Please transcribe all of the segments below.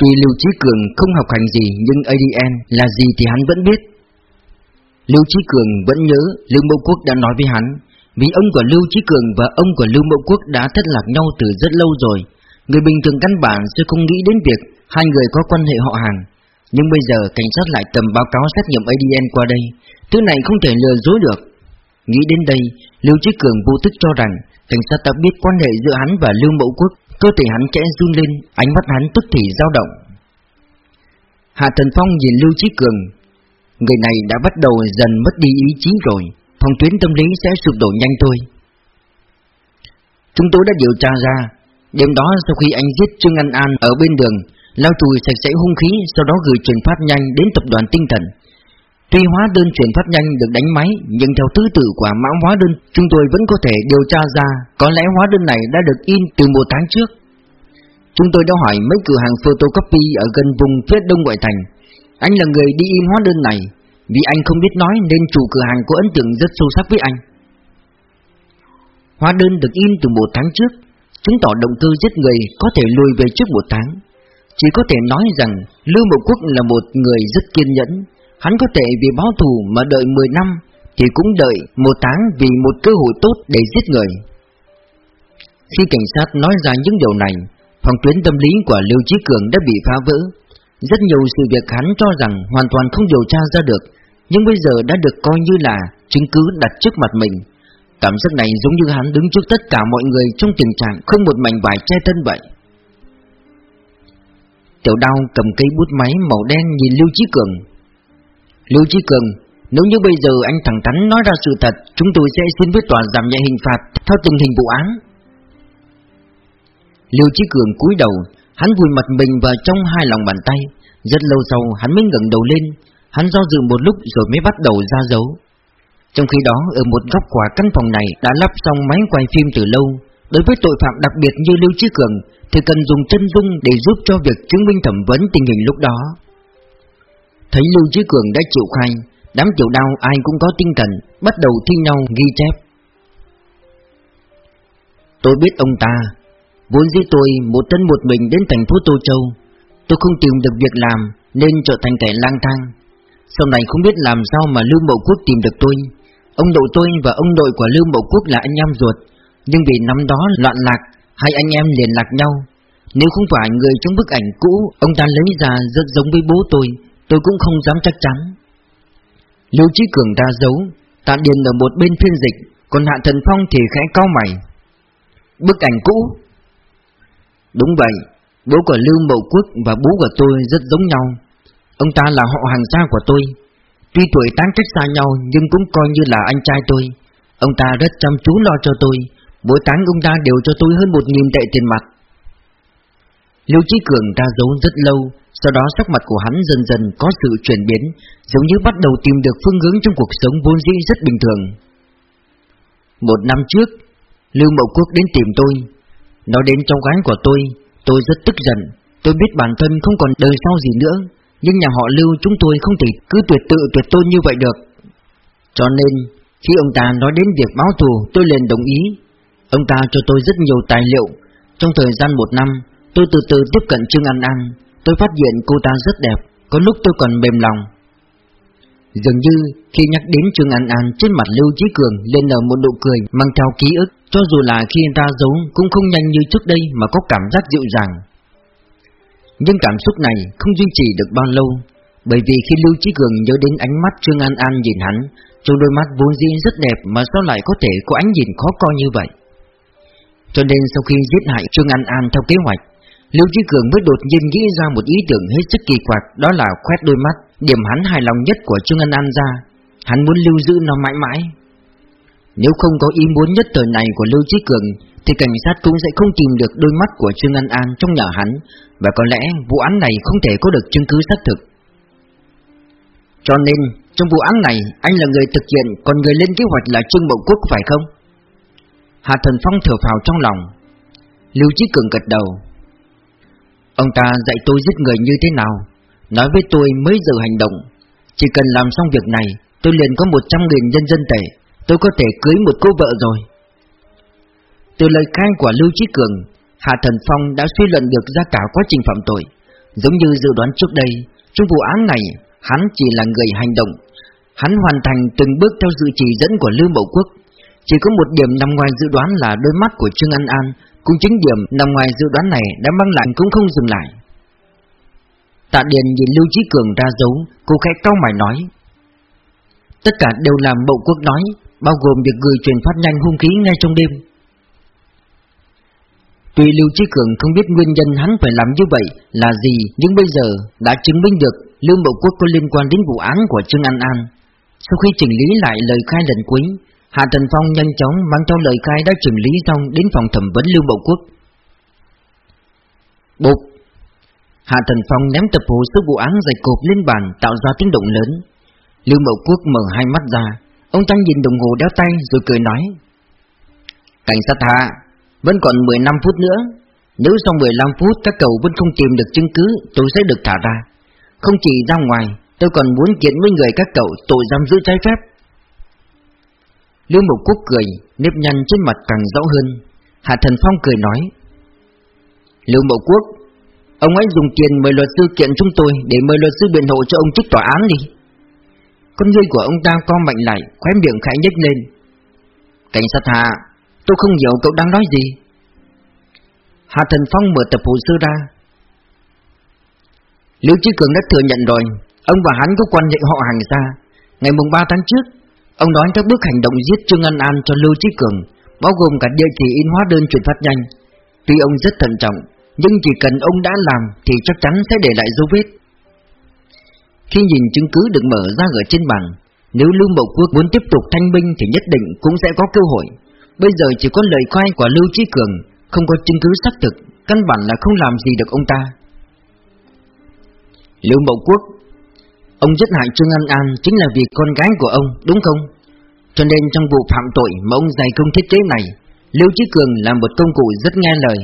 Tuy Lưu Chí Cường không học hành gì nhưng ADN là gì thì hắn vẫn biết. Lưu Chí Cường vẫn nhớ Lưu Mậu Quốc đã nói với hắn, vì ông của Lưu Chí Cường và ông của Lưu Mậu Quốc đã thất lạc nhau từ rất lâu rồi. Người bình thường căn bản sẽ không nghĩ đến việc hai người có quan hệ họ hàng. Nhưng bây giờ cảnh sát lại cầm báo cáo xét nghiệm ADN qua đây, thứ này không thể lừa dối được. Nghĩ đến đây, Lưu Chí Cường vô thức cho rằng cảnh sát đã biết quan hệ giữa hắn và Lưu Mậu Quốc, cơ thể hắn kẽ run lên, ánh mắt hắn tức thì dao động. Hạ Thần Phong nhìn Lưu Chí Cường, người này đã bắt đầu dần mất đi ý chí rồi, phòng tuyến tâm lý sẽ sụp đổ nhanh thôi. Chúng tôi đã điều tra ra, đêm đó sau khi anh giết Trương An An ở bên đường, lao chùi sạch sẽ hung khí, sau đó gửi truyền phát nhanh đến tập đoàn tinh thần. Tuy hóa đơn chuyển phát nhanh được đánh máy, nhưng theo thứ tự của mã hóa đơn, chúng tôi vẫn có thể điều tra ra có lẽ hóa đơn này đã được in từ một tháng trước. Chúng tôi đã hỏi mấy cửa hàng photocopy ở gần vùng phía đông ngoại thành. Anh là người đi in hóa đơn này, vì anh không biết nói nên chủ cửa hàng có ấn tượng rất sâu sắc với anh. Hóa đơn được in từ một tháng trước, chứng tỏ động cơ giết người có thể lùi về trước một tháng. Chỉ có thể nói rằng Lưu Mậu Quốc là một người rất kiên nhẫn, Hắn có thể vì báo thù mà đợi 10 năm Thì cũng đợi một tháng vì một cơ hội tốt để giết người Khi cảnh sát nói ra những điều này Phòng tuyến tâm lý của Lưu Chí Cường đã bị phá vỡ. Rất nhiều sự việc hắn cho rằng hoàn toàn không điều tra ra được Nhưng bây giờ đã được coi như là chứng cứ đặt trước mặt mình. Cảm giác này giống như hắn đứng trước tất cả mọi người trong tình trạng không một mảnh vải che thân vậy. Tiểu đao cầm cây bút máy màu đen nhìn Lưu Chí Cường. Lưu Chí Cường, nếu như bây giờ anh thẳng thắn nói ra sự thật, chúng tôi sẽ xin với tòa giảm nhẹ hình phạt theo tình hình vụ án. Lưu Chí Cường cúi đầu, hắn vùi mặt mình vào trong hai lòng bàn tay. Rất lâu sau, hắn mới ngẩng đầu lên, hắn do dự một lúc rồi mới bắt đầu ra dấu. Trong khi đó, ở một góc của căn phòng này đã lắp xong máy quay phim từ lâu. Đối với tội phạm đặc biệt như Lưu Chí Cường, thì cần dùng chân dung để giúp cho việc chứng minh thẩm vấn tình hình lúc đó. Thấy Lưu Chí Cường đã chịu khai Đám tiểu đau ai cũng có tinh thần Bắt đầu thi nhau ghi chép Tôi biết ông ta Vốn dĩ tôi một thân một mình đến thành phố Tô Châu, Tôi không tìm được việc làm Nên trở thành kẻ lang thang. Sau này không biết làm sao mà Lưu Mậu Quốc tìm được tôi. Ông nội tôi và ông nội của Lưu Mậu Quốc là anh em ruột, Nhưng vì năm đó loạn lạc, Hai anh em liền lạc nhau. Nếu không phải người trong bức ảnh cũ, Ông ta lấy ra rất giống với bố tôi Tôi cũng không dám chắc chắn. Lưu Chí Cường ta giấu Tạ Điền ở một bên phiên dịch, Còn Hạ Thần Phong thì khẽ cao mày. Bức ảnh cũ Đúng vậy, Bố của Lưu Mậu Quốc và bố của tôi rất giống nhau. Ông ta là họ hàng xa của tôi. Tuy tuổi tán cách xa nhau Nhưng cũng coi như là anh trai tôi. Ông ta rất chăm chú lo cho tôi, Mỗi tháng ông ta đều cho tôi hơn một nghìn tệ tiền mặt. Lưu Chí Cường ra giấu rất lâu, sau đó sắc mặt của hắn dần dần có sự chuyển biến, Giống như bắt đầu tìm được phương hướng trong cuộc sống vốn dĩ rất bình thường. Một năm trước, Lưu Mậu Quốc đến tìm tôi. Nói đến cháu gái của tôi Tôi rất tức giận. Tôi biết bản thân không còn đời sau gì nữa, Nhưng nhà họ Lưu chúng tôi không thể cứ tuyệt tự tuyệt tôn như vậy được. Cho nên, Khi ông ta nói đến việc báo thù, Tôi liền đồng ý. Ông ta cho tôi rất nhiều tài liệu. Trong thời gian một năm, Tôi từ từ tiếp cận Trương An An. Tôi phát hiện cô ta rất đẹp, Có lúc tôi còn mềm lòng. Dường như khi nhắc đến Trương An An Trên mặt Lưu Chí Cường lên nở một nụ cười Mang theo ký ức Cho dù là khi anh ta giấu cũng không nhanh như trước đây Mà có cảm giác dịu dàng. Nhưng cảm xúc này không duy trì được bao lâu Bởi vì khi Lưu Chí Cường nhớ đến ánh mắt Trương An An nhìn hắn Trong đôi mắt vốn dĩ rất đẹp Mà sao lại có thể có ánh nhìn khó coi như vậy? Cho nên sau khi giết hại Trương An An theo kế hoạch Lưu Chí Cường mới đột nhiên nghĩ ra một ý tưởng hết sức kỳ quặc, đó là khoét đôi mắt, điểm hắn hài lòng nhất của Trương An An ra. Hắn muốn lưu giữ nó mãi mãi. Nếu không có ý muốn nhất thời này của Lưu Chí Cường, thì cảnh sát cũng sẽ không tìm được đôi mắt của Trương An An trong nhà hắn, và có lẽ vụ án này không thể có được chứng cứ xác thực. Cho nên, trong vụ án này, anh là người thực hiện, còn người lên kế hoạch là Trương Mậu Quốc phải không? Hà Thần Phong thở phào trong lòng. Lưu Chí Cường gật đầu, Ông ta dạy tôi giết người như thế nào Nói với tôi mới giờ hành động Chỉ cần làm xong việc này Tôi liền có 100 nghìn nhân dân tệ Tôi có thể cưới một cô vợ rồi Từ lời khai của Lưu Chí Cường Hạ Thần Phong đã suy luận được ra cả quá trình phạm tội Giống như dự đoán trước đây, trong vụ án này, hắn chỉ là người hành động. Hắn hoàn thành từng bước theo sự chỉ dẫn của Lưu Mậu Quốc. Chỉ có một điểm nằm ngoài dự đoán là đôi mắt của Trương An An, cũng chính điểm nằm ngoài dự đoán này đã mang lại cũng không dừng lại. Tạ Điền nhìn Lưu Chí Cường ra dấu, cô khẽ cau mày nói. Tất cả đều làm bộ Quốc nói, bao gồm việc gửi truyền phát nhanh hung khí ngay trong đêm. Tuy Lưu Chí Cường không biết nguyên nhân hắn phải làm như vậy là gì, nhưng bây giờ đã chứng minh được Lưu Bộ Quốc có liên quan đến vụ án của Trương An An. Sau khi chỉnh lý lại lời khai lần cuối, Hạ Trần Phong nhanh chóng mang theo lời khai đã chỉnh lý xong đến phòng thẩm vấn Lưu Bộ Quốc. Bột. Hạ Thần Phong ném tập hồ sơ vụ án dày cộp lên bàn tạo ra tiếng động lớn. Lưu Mậu Quốc mở hai mắt ra, ông ta nhìn đồng hồ đeo tay rồi cười nói. Cảnh sát Hạ, vẫn còn 15 phút nữa. Nếu sau 15 phút các cậu vẫn không tìm được chứng cứ Tôi sẽ được thả ra. Không chỉ ra ngoài Tôi còn muốn kiện với người các cậu tội giam giữ trái phép. Lưu Mộc Quốc cười Nếp nhăn trên mặt càng rõ hơn. Hạ Thần Phong cười nói. Lưu Mậu Quốc Ông ấy dùng tiền mời luật sư kiện chúng tôi Để mời luật sư biện hộ cho ông trước tòa án đi. Con ngươi của ông ta co mạnh lại Khóe miệng khẽ nhếch lên. Cảnh sát Hà, Tôi không hiểu cậu đang nói gì. Hà Thần Phong mở tập hồ sơ ra. Liễu Chí Cường đã thừa nhận rồi Ông và hắn có quan hệ họ hàng xa. Ngày mùng 3 tháng trước Ông nói các bước hành động giết Trương An An cho Lưu Chí Cường Bao gồm cả địa chỉ in hóa đơn chuyển phát nhanh. Tuy ông rất thận trọng nhưng chỉ cần ông đã làm Thì chắc chắn sẽ để lại dấu vết. Khi nhìn chứng cứ được mở ra ở trên bàn Nếu Lưu Mậu Quốc muốn tiếp tục thanh minh Thì nhất định cũng sẽ có cơ hội. Bây giờ chỉ có lời khai của Lưu Chí Cường, Không có chứng cứ xác thực, Căn bản là không làm gì được ông ta. Lưu Mậu Quốc, Ông giết hại Trương An An Chính là vì con gái của ông, đúng không? Cho nên trong vụ phạm tội Mà ông dày công thiết kế này, Lưu Chí Cường là một công cụ rất nghe lời.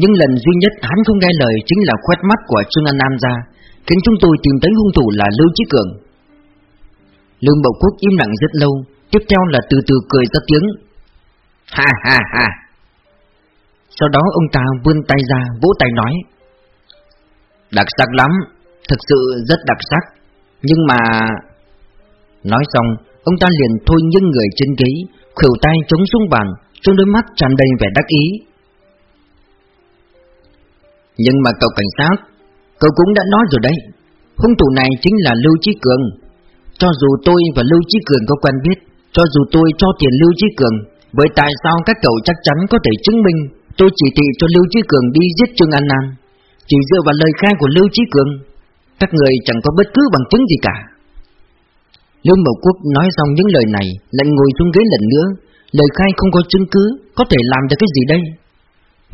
Nhưng lần duy nhất hắn không nghe lời Chính là khoét mắt của Trương An nam ra, Khiến chúng tôi tìm thấy hung thủ là Lưu Chí Cường. Lương bậu Quốc im lặng rất lâu, Tiếp theo là từ từ cười ra tiếng. Ha ha ha. Sau đó ông ta vươn tay ra, vỗ tay nói. Đặc sắc lắm, Thực sự rất đặc sắc. Nhưng mà, Nói xong, Ông ta liền thôi những người trên ghế khều tay chống xuống bàn, Trong đôi mắt tràn đầy vẻ đắc ý. Nhưng mà cậu cảnh sát, Cậu cũng đã nói rồi đấy. Hung thủ này chính là Lưu Chí Cường. Cho dù tôi và Lưu Chí Cường có quen biết, Cho dù tôi cho tiền Lưu Chí Cường, Vậy tại sao các cậu chắc chắn có thể chứng minh Tôi chỉ thị cho Lưu Chí Cường đi giết Trương An An Chỉ dựa vào lời khai của Lưu Chí Cường, Các người chẳng có bất cứ bằng chứng gì cả. Lưu Mậu Quốc nói xong những lời này, Lại ngồi xuống ghế lần nữa. Lời khai không có chứng cứ, Có thể làm được cái gì đây?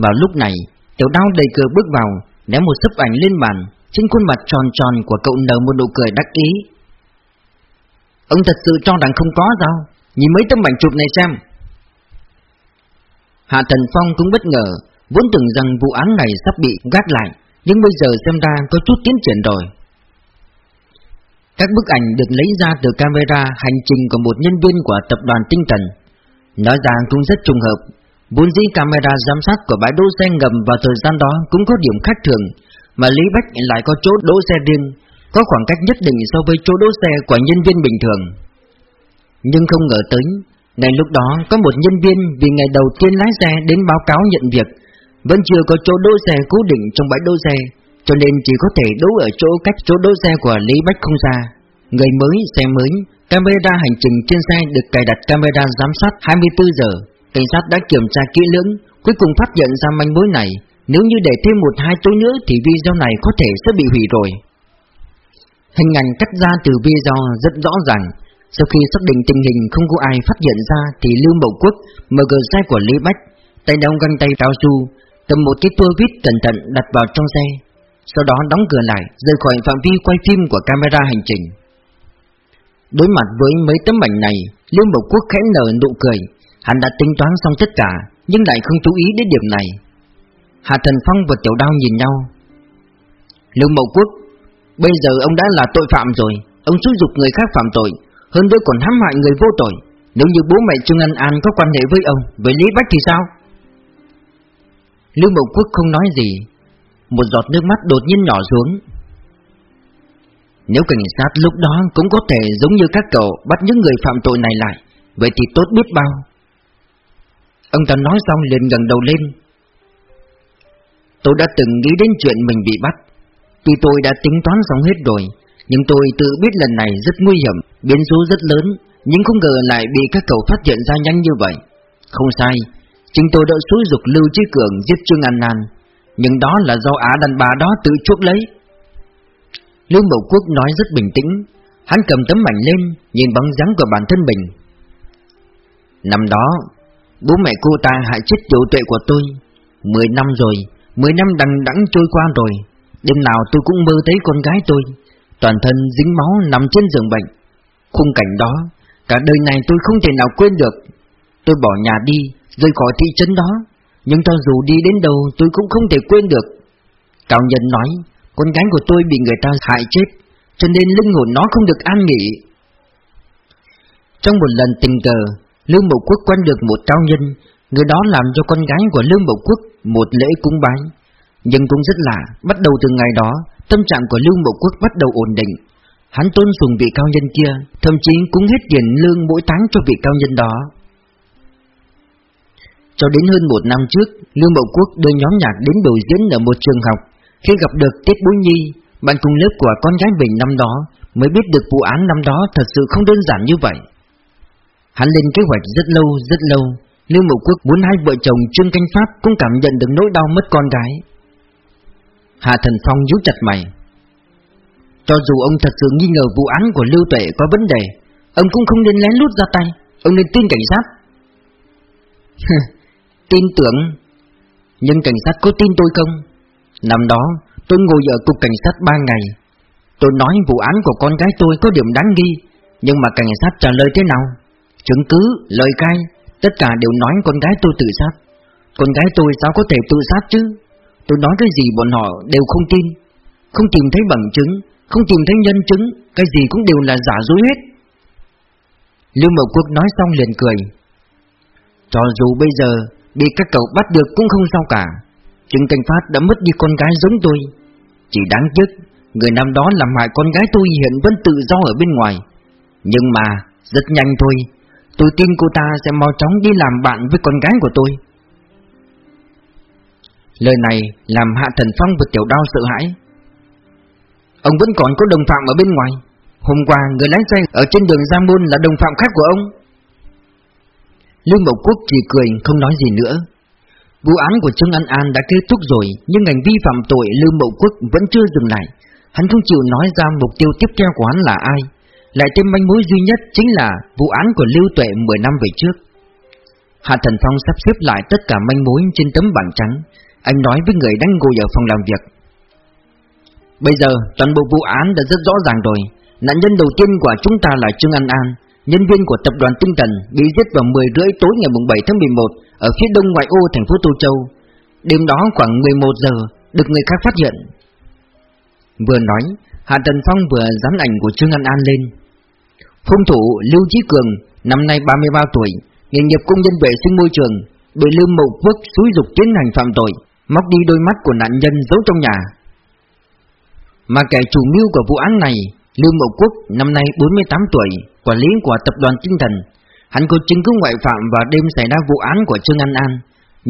Vào lúc này Tiểu đao đầy cửa bước vào Ném một sấp ảnh lên bàn Trên khuôn mặt tròn tròn của cậu nở một nụ cười đắc ý Ông thật sự cho rằng không có sao Nhìn mấy tấm ảnh chụp này xem Hạ Thần Phong cũng bất ngờ, vốn tưởng rằng vụ án này sắp bị gác lại, nhưng bây giờ xem ra có chút tiến triển rồi. Các bức ảnh được lấy ra từ camera hành trình của một nhân viên của tập đoàn Tinh Thần. Nói ra cũng rất trùng hợp, vốn dĩ camera giám sát của bãi đỗ xe ngầm vào thời gian đó cũng có điểm khác thường, mà Lý Bách lại có chỗ đỗ xe riêng, có khoảng cách nhất định so với chỗ đỗ xe của nhân viên bình thường. Nhưng không ngờ tới, ngay lúc đó có một nhân viên vì ngày đầu tiên lái xe đến báo cáo nhận việc Vẫn chưa có chỗ đỗ xe cố định trong bãi đỗ xe Cho nên chỉ có thể đỗ ở chỗ cách chỗ đỗ xe của Lý Bách không xa Người mới, xe mới, camera hành trình trên xe được cài đặt camera giám sát 24 giờ Cảnh sát đã kiểm tra kỹ lưỡng Cuối cùng phát hiện ra manh mối này. Nếu như để thêm một hai tối nữa thì video này có thể sẽ bị hủy rồi. Hình ảnh cắt ra từ video rất rõ ràng. Sau khi xác định tình hình không có ai phát hiện ra thì Lưu Mậu Quốc mở cửa xe của Lý Bách, tay đeo găng tay cao su, cầm một cái tua vít cẩn thận đặt vào trong xe, sau đó đóng cửa lại, rời khỏi phạm vi quay phim của camera hành trình. Đối mặt với mấy tấm ảnh này, Lưu Mậu Quốc khẽ nở nụ cười, hắn đã tính toán xong tất cả, nhưng lại không chú ý đến điểm này. Hạ Thần Phong và Tiểu Đao nhìn nhau. Lưu Mậu Quốc, bây giờ ông đã là tội phạm rồi, ông xúi dục người khác phạm tội, hơn nữa còn hãm hại người vô tội. Nếu như bố mẹ Trương An An có quan hệ với ông Với Lý Bách thì sao? Lưu Mậu Quốc không nói gì. Một giọt nước mắt đột nhiên nhỏ xuống. Nếu cảnh sát lúc đó cũng có thể giống như các cậu Bắt những người phạm tội này lại Vậy thì tốt biết bao. Ông ta nói xong liền gần đầu lên. Tôi đã từng nghĩ đến chuyện mình bị bắt. Tuy tôi đã tính toán xong hết rồi, Nhưng tôi tự biết lần này rất nguy hiểm, Biến số rất lớn, Nhưng không ngờ lại bị các cậu phát hiện ra nhanh như vậy. Không sai, Chính tôi đã xúi dục Lưu Chí Cường giết Trương An Nan, Nhưng đó là do Á đàn bà đó tự chuốc lấy. Lưu Mậu Quốc nói rất bình tĩnh, Hắn cầm tấm ảnh lên, Nhìn bóng dáng của bản thân mình. Năm đó Bố mẹ cô ta hại chết tiểu tuệ của tôi. Mười năm rồi, Mười năm đằng đẵng trôi qua rồi. Đêm nào tôi cũng mơ thấy con gái tôi. Toàn thân dính máu nằm trên giường bệnh. Khung cảnh đó, Cả đời này tôi không thể nào quên được. Tôi bỏ nhà đi, Rời khỏi thị trấn đó. Nhưng cho dù đi đến đâu, tôi cũng không thể quên được. Cao nhân nói, Con gái của tôi bị người ta hại chết, Cho nên linh hồn nó không được an nghỉ. Trong một lần tình cờ Lương Mậu Quốc quen được một cao nhân, Người đó làm cho con gái của Lương Mậu Quốc Một lễ cúng bái. Nhưng cũng rất lạ, Bắt đầu từ ngày đó, Tâm trạng của Lương Mậu Quốc bắt đầu ổn định. Hắn tôn sùng vị cao nhân kia, Thậm chí cũng hết tiền lương mỗi tháng cho vị cao nhân đó. Cho đến hơn một năm trước, Lương Mậu Quốc đưa nhóm nhạc đến biểu diễn ở một trường học. Khi gặp được Tiết Bối Nhi, Bạn cùng lớp của con gái mình năm đó Mới biết được vụ án năm đó thật sự không đơn giản như vậy. Hắn lên kế hoạch rất lâu rất lâu. Lưu Mậu Quốc muốn hai vợ chồng Trương Canh Pháp cũng cảm nhận được nỗi đau mất con gái. Hà Thần Phong nhíu chặt mày. Cho dù ông thật sự nghi ngờ vụ án của Lưu Tuệ có vấn đề, Ông cũng không nên lén lút ra tay. Ông nên tin cảnh sát. Tin tưởng. Nhưng cảnh sát có tin tôi không? Năm đó, tôi ngồi ở cục cảnh sát 3 ngày. Tôi nói vụ án của con gái tôi có điểm đáng nghi, Nhưng mà cảnh sát trả lời thế nào? Chứng cứ, lời khai Tất cả đều nói con gái tôi tự sát. Con gái tôi sao có thể tự sát chứ? Tôi nói cái gì bọn họ đều không tin. Không tìm thấy bằng chứng Không tìm thấy nhân chứng Cái gì cũng đều là giả dối hết. Lưu Mậu Quốc nói xong liền cười. Cho dù bây giờ Bị các cậu bắt được cũng không sao cả. Trương Cảnh Phát đã mất đi con gái giống tôi. Chỉ đáng tiếc Người năm đó làm hại con gái tôi hiện vẫn tự do ở bên ngoài. Nhưng mà Rất nhanh thôi. Tôi tin cô ta sẽ mau chóng đi làm bạn với con gái của tôi. Lời này làm Hạ Thần Phong và Tiểu Đao sợ hãi. Ông vẫn còn có đồng phạm ở bên ngoài. Hôm qua, người lái xe ở trên đường Gia Môn là đồng phạm khác của ông. Lương Mộc Quốc chỉ cười, không nói gì nữa. Vụ án của Trương An An đã kết thúc rồi, Nhưng hành vi phạm tội Lương Mậu Quốc vẫn chưa dừng lại. Hắn không chịu nói ra mục tiêu tiếp theo của hắn là ai lại thêm manh mối duy nhất chính là vụ án của Lưu Tuệ 10 năm về trước. Hạ Thần Phong sắp xếp lại tất cả manh mối trên tấm bảng trắng. Anh nói với người đang ngồi ở phòng làm việc. Bây giờ, toàn bộ vụ án đã rất rõ ràng rồi. Nạn nhân đầu tiên của chúng ta là Trương An An, Nhân viên của tập đoàn Tinh Thần, bị giết vào 10 rưỡi tối ngày 7 tháng 11 Ở phía đông ngoại ô thành phố Tô Châu. Đêm đó khoảng 11 giờ, Được người khác phát hiện. Vừa nói, Hạ Tần Phong vừa dán ảnh của Trương An An lên. Hung thủ Lưu Chí Cường, Năm nay 33 tuổi, Nghề nghiệp công nhân vệ sinh môi trường, Bị Lưu Mậu Quốc xúi dục tiến hành phạm tội, Móc đi đôi mắt của nạn nhân giấu trong nhà. Mà kẻ chủ mưu của vụ án này, Lưu Mậu Quốc, năm nay 48 tuổi, Quản lý của tập đoàn Tinh Thần. Hắn có chứng cứ ngoại phạm vào đêm xảy ra vụ án của Trương An An,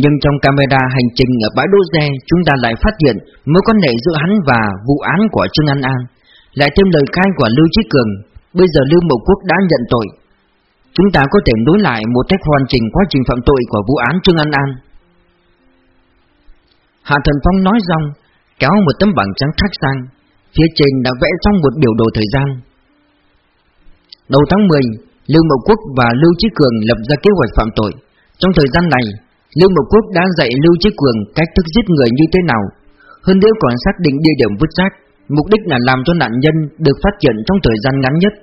Nhưng trong camera hành trình ở bãi đỗ xe, Chúng ta lại phát hiện mối quan hệ giữa hắn và vụ án của Trương An An. Lại thêm lời khai của Lưu Chí Cường Bây giờ Lưu Mậu Quốc đã nhận tội. Chúng ta có thể nối lại một cách hoàn chỉnh quá trình phạm tội của vụ án Trương An An. Hạ Thần Phong nói xong Kéo một tấm bảng trắng khác sang, Phía trên đã vẽ xong một biểu đồ thời gian. Đầu tháng 10 Lưu Mậu Quốc và Lưu Chí Cường lập ra kế hoạch phạm tội. Trong thời gian này, Lưu Mậu Quốc đã dạy Lưu Chí Cường cách thức giết người như thế nào, Hơn nữa còn xác định địa điểm vứt xác. Mục đích là làm cho nạn nhân được phát hiện trong thời gian ngắn nhất.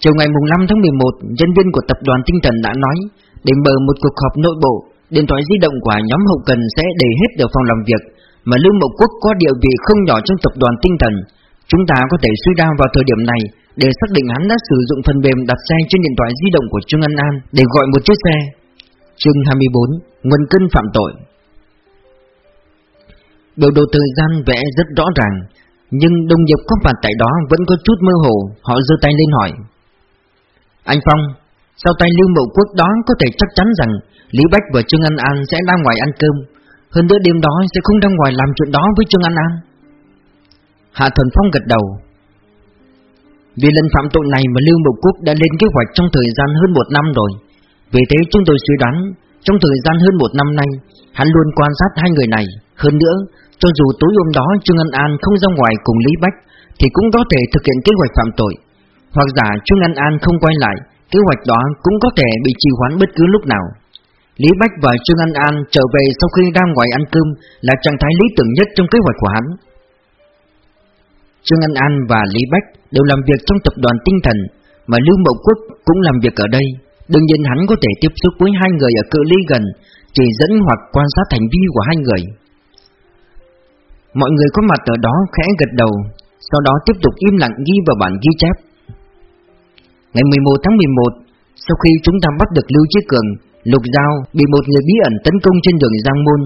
Chiều ngày 5 tháng 11 Nhân viên của tập đoàn tinh thần đã nói, Để mở một cuộc họp nội bộ, Điện thoại di động của nhóm hậu cần sẽ để hết ở phòng làm việc, Mà Lưu Mậu Quốc có địa vị không nhỏ trong tập đoàn tinh thần. Chúng ta có thể suy ra vào thời điểm này Để xác định hắn đã sử dụng phần mềm đặt xe trên điện thoại di động của Trương An An Để gọi một chiếc xe. Chương 24 Nguồn cân phạm tội. Biểu đồ thời gian vẽ rất rõ ràng. Nhưng đồng nghiệp có mặt tại đó vẫn có chút mơ hồ, Họ giơ tay lên hỏi. Anh Phong, Sau tay Lưu Mậu Quốc đó có thể chắc chắn rằng Lý Bách và Trương An An sẽ ra ngoài ăn cơm. Hơn nữa đêm đó sẽ không ra ngoài làm chuyện đó với Trương An An. Hạ Thuần Phong gật đầu. Vì lần phạm tội này mà Lưu Mậu Quốc đã lên kế hoạch trong thời gian hơn một năm rồi. Vì thế chúng tôi suy đoán, Trong thời gian hơn một năm nay, Hắn luôn quan sát hai người này. Hơn nữa cho dù tối hôm đó Trương An An không ra ngoài cùng Lý Bách, Thì cũng có thể thực hiện kế hoạch phạm tội. Hoặc giả Trương An An không quay lại, Kế hoạch đó cũng có thể bị trì hoãn bất cứ lúc nào. Lý Bách và Trương An An trở về sau khi ra ngoài ăn cơm Là trạng thái lý tưởng nhất trong kế hoạch của hắn. Trương An An và Lý Bách đều làm việc trong tập đoàn tinh thần, Mà Lưu Mậu Quốc cũng làm việc ở đây. Đương nhiên hắn có thể tiếp xúc với hai người ở cự ly gần, Chỉ dẫn hoặc quan sát hành vi của hai người. Mọi người có mặt ở đó khẽ gật đầu, Sau đó tiếp tục im lặng ghi vào bản ghi chép. Ngày 11 tháng 11 Sau khi chúng ta bắt được Lưu Chí Cường, Lục Giao bị một người bí ẩn tấn công trên đường Giang Môn.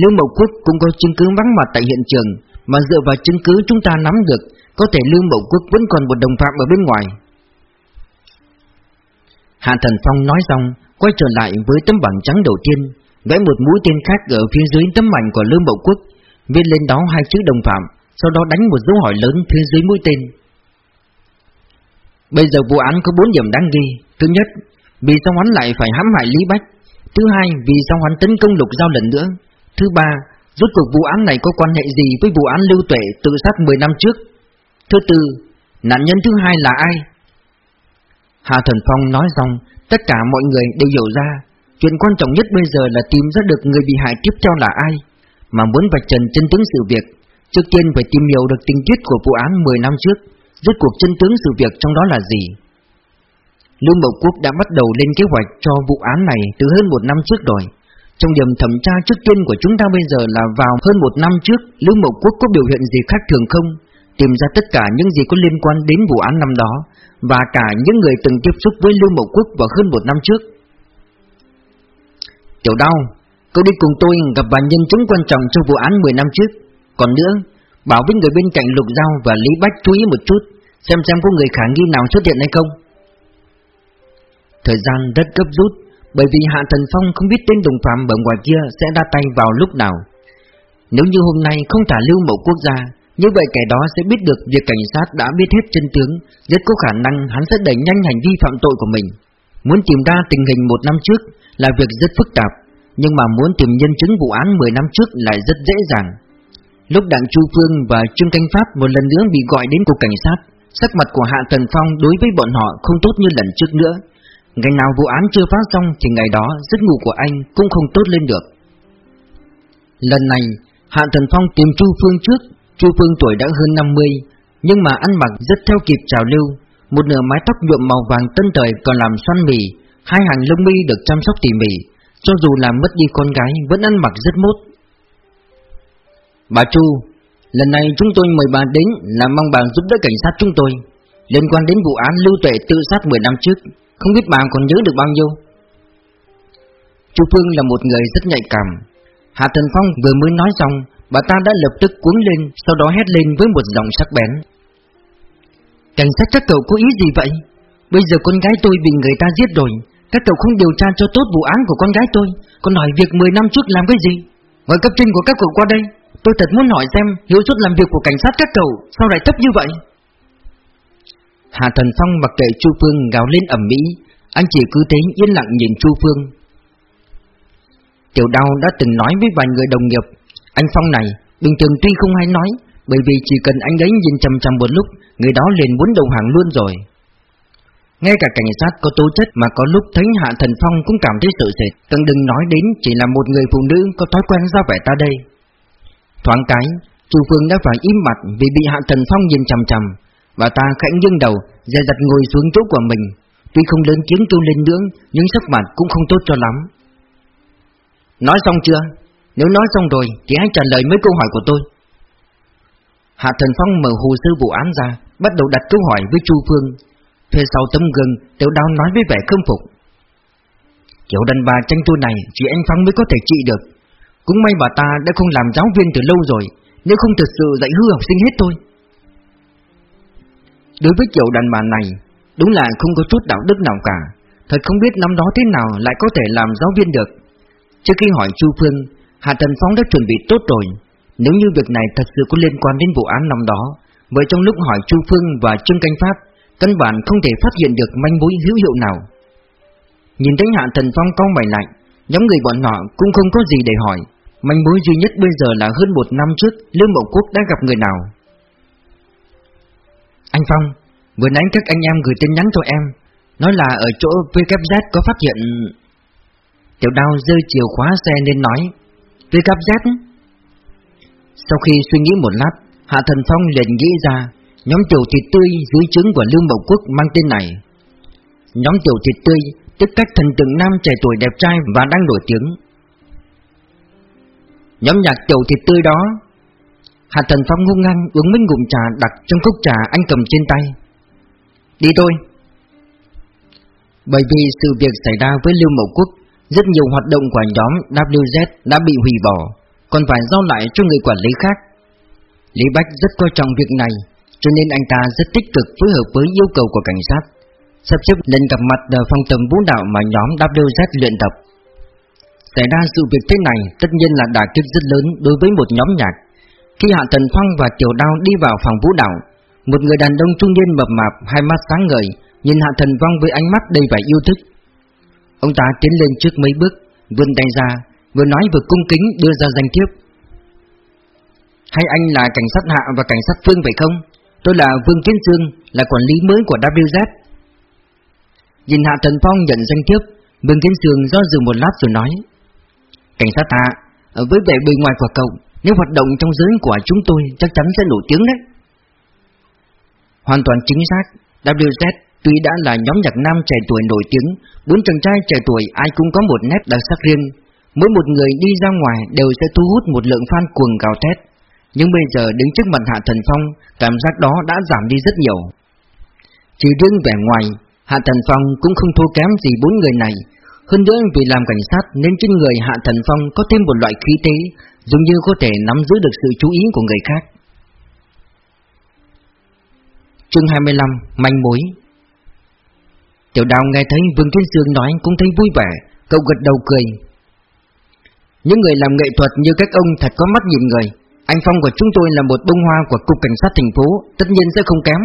Lưu Mậu Quốc cũng có chứng cứ vắng mặt tại hiện trường, Mà dựa vào chứng cứ chúng ta nắm được, Có thể Lưu Mậu Quốc vẫn còn một đồng phạm ở bên ngoài. Hạ Thần Phong nói xong, Quay trở lại với tấm bảng trắng đầu tiên, Vẽ một mũi tên khác ở phía dưới tấm ảnh của Lưu Mậu Quốc. Viết lên đó hai chữ đồng phạm, Sau đó đánh một dấu hỏi lớn phía dưới mũi tên. Bây giờ vụ án có bốn điểm đáng ghi. Thứ nhất, Vì sao hắn lại phải hãm hại Lý Bách? Thứ hai, Vì sao hắn tấn công lục giao lần nữa? Thứ ba, Rốt cuộc vụ án này có quan hệ gì với vụ án lưu tuệ tự sát 10 năm trước? Thứ tư, Nạn nhân thứ hai là ai? Hà Thần Phong nói xong, Tất cả mọi người đều hiểu ra. Chuyện quan trọng nhất bây giờ là tìm ra được người bị hại tiếp theo là ai mà muốn vạch trần chân tướng sự việc, trước tiên phải tìm hiểu được tình tiết của vụ án 10 năm trước, rốt cuộc chân tướng sự việc trong đó là gì. Lưu Mậu Quốc đã bắt đầu lên kế hoạch cho vụ án này từ hơn một năm trước rồi. Trong điểm thẩm tra trước tiên của chúng ta bây giờ là vào hơn một năm trước, Lưu Mậu Quốc có biểu hiện gì khác thường không? Tìm ra tất cả những gì có liên quan đến vụ án năm đó, và cả những người từng tiếp xúc với Lưu Mậu Quốc vào hơn một năm trước. Tiểu đau. Cậu đi cùng tôi gặp vài nhân chứng quan trọng trong vụ án 10 năm trước. Còn nữa, Bảo với người bên cạnh Lục Giao và Lý Bách chú ý một chút, Xem xem có người khả nghi nào xuất hiện hay không. Thời gian rất gấp rút, Bởi vì Hạ Thần Phong không biết tên đồng phạm ở ngoài kia sẽ ra tay vào lúc nào. Nếu như hôm nay không thả lưu mẫu quốc gia, Như vậy kẻ đó sẽ biết được việc cảnh sát đã biết hết chân tướng, Rất có khả năng hắn sẽ đẩy nhanh hành vi phạm tội của mình. Muốn tìm ra tình hình một năm trước là việc rất phức tạp nhưng mà muốn tìm nhân chứng vụ án 10 năm trước lại rất dễ dàng. Lúc Đặng Chu Phương và Trương Canh Pháp một lần nữa bị gọi đến cục cảnh sát, sắc mặt của Hạ Tần Phong đối với bọn họ không tốt như lần trước nữa. Ngày nào vụ án chưa phá xong thì ngày đó giấc ngủ của anh cũng không tốt lên được. Lần này, Hạ Tần Phong tìm Chu Phương trước, Chu Phương tuổi đã hơn 50, nhưng mà ăn mặc rất theo kịp trào lưu, một nửa mái tóc nhuộm màu vàng tân thời còn làm xoăn mì, hai hàng lông mi được chăm sóc tỉ mỉ, cho dù là mất đi con gái, Vẫn ăn mặc rất mốt. Bà Chu, Lần này chúng tôi mời bà đến Là mong bà giúp đỡ cảnh sát chúng tôi. Liên quan đến vụ án lưu tuệ tự sát 10 năm trước, Không biết bà còn nhớ được bao nhiêu? Chu Phương là một người rất nhạy cảm. Hạ Thần Phong vừa mới nói xong, Bà ta đã lập tức cuống lên, Sau đó hét lên với một giọng sắc bén. Cảnh sát các cậu có ý gì vậy? Bây giờ con gái tôi bị người ta giết rồi các cậu không điều tra cho tốt vụ án của con gái tôi. Còn hỏi việc 10 năm trước làm cái gì? Mời cấp trên của các cậu qua đây. Tôi thật muốn hỏi xem hiệu suất làm việc của cảnh sát các cậu Sao lại thấp như vậy? Hà Thần Phong mặc kệ Chu Phương gào lên ẩm mỹ Anh chỉ cứ thế yên lặng nhìn Chu Phương. Tiểu đau đã từng nói với vài người đồng nghiệp, Anh Phong này, bình thường tuy không hay nói, Bởi vì chỉ cần anh ấy nhìn chăm chăm một lúc, Người đó liền muốn đầu hàng luôn rồi ngay cả cảnh sát có tố chất mà có lúc thấy Hạ Thần Phong cũng cảm thấy sợ đừng nói đến chỉ là một người phụ nữ có thói quen ra vẻ ta đây. Thoáng cái, Chu Phương đã phải im mặt vì bị Hạ Thần Phong nhìn chằm chằm Và ta khẽ nghiêng đầu, dè dặt ngồi xuống chỗ của mình. Tuy không lớn tiếng kêu lên nữa, nhưng sắc mặt cũng không tốt cho lắm. Nói xong chưa? Nếu nói xong rồi thì hãy trả lời mấy câu hỏi của tôi. Hạ Thần Phong mở hồ sơ vụ án ra Bắt đầu đặt câu hỏi với Chu Phương. Phía sau tấm gương, Tiểu đao nói với vẻ khâm phục. Kiểu đàn bà tranh tu này, Chỉ anh Phong mới có thể trị được. Cũng may bà ta đã không làm giáo viên từ lâu rồi, Nếu không thật sự dạy hư học sinh hết thôi. Đối với kiểu đàn bà này, Đúng là không có chút đạo đức nào cả. Thật không biết năm đó thế nào lại có thể làm giáo viên được. Trước khi hỏi Chu Phương, Hạ thần Phong đã chuẩn bị tốt rồi. Nếu như việc này thật sự có liên quan đến vụ án năm đó, Vậy trong lúc hỏi Chu Phương và Trương Canh Pháp Căn bản không thể phát hiện được manh mối hữu hiệu nào. Nhìn thấy Hạ thần Phong cau mày lại, Nhóm người bọn họ cũng không có gì để hỏi. Manh mối duy nhất bây giờ là hơn một năm trước Lương Mậu Quốc đã gặp người nào? Anh Phong, Vừa nãy các anh em gửi tin nhắn cho em. Nói là ở chỗ VKZ có phát hiện. Tiểu đao rơi chìa khóa xe nên nói VKZ Sau khi suy nghĩ một lát, Hạ Thần Phong liền nghĩ ra Nhóm tiểu thịt tươi dưới trứng của Lương Mậu Quốc mang tên này. Nhóm tiểu thịt tươi, Tức cách thần tượng nam trẻ tuổi đẹp trai và đang nổi tiếng. Nhóm nhạc tiểu thịt tươi đó, Hạ Thần Phong ngung ngang uống mấy ngụm trà đặt trong cốc trà anh cầm trên tay. Đi thôi. Bởi vì sự việc xảy ra với Lưu Mậu Quốc, Rất nhiều hoạt động của nhóm WZ đã bị hủy bỏ, Còn phải giao lại cho người quản lý khác. Lý Bách rất coi trọng việc này. Cho nên anh ta rất tích cực phối hợp với yêu cầu của cảnh sát Sắp xếp lên gặp mặt ở phòng tầm vũ đạo mà nhóm WZ luyện tập. Xảy ra sự việc thế này tất nhiên là đả kích rất lớn đối với một nhóm nhạc. Khi Hạ Thần Phong và Tiểu Đao đi vào phòng vũ đạo Một người đàn ông trung niên mập mạp, hai mắt sáng ngời Nhìn Hạ Thần Phong với ánh mắt đầy vẻ yêu thích. Ông ta tiến lên trước mấy bước Vươn tay ra Vừa nói vừa cung kính đưa ra danh thiếp. Hay anh là cảnh sát Hạ và cảnh sát Phương vậy không? Tôi là Vương Kiến Dương, Là quản lý mới của WZ Nhìn Hạ Thần Phong nhận danh thiếp, Vương Kiến Dương do dự một lát rồi nói, Cảnh sát Hạ Với vẻ bề ngoài của cậu, Nếu hoạt động trong giới của chúng tôi Chắc chắn sẽ nổi tiếng đấy. Hoàn toàn chính xác WZ tuy đã là nhóm nhạc nam trẻ tuổi nổi tiếng, Bốn chàng trai trẻ tuổi ai cũng có một nét đặc sắc riêng. Mỗi một người đi ra ngoài đều sẽ thu hút một lượng fan cuồng gào thét. Nhưng bây giờ đứng trước mặt Hạ Thần Phong, Cảm giác đó đã giảm đi rất nhiều. Chỉ riêng vẻ ngoài, Hạ Thần Phong cũng không thua kém gì bốn người này. Hơn nữa vì làm cảnh sát Nên trên người Hạ Thần Phong có thêm một loại khí tế Dường như có thể nắm giữ được sự chú ý của người khác. Chương 25 Manh mối Tiểu đào nghe thấy Vương Thiên Sương nói cũng thấy vui vẻ, Cậu gật đầu cười. Những người làm nghệ thuật như các ông thật có mắt nhìn người. Anh Phong của chúng tôi là một bông hoa của Cục Cảnh sát thành phố, Tất nhiên sẽ không kém.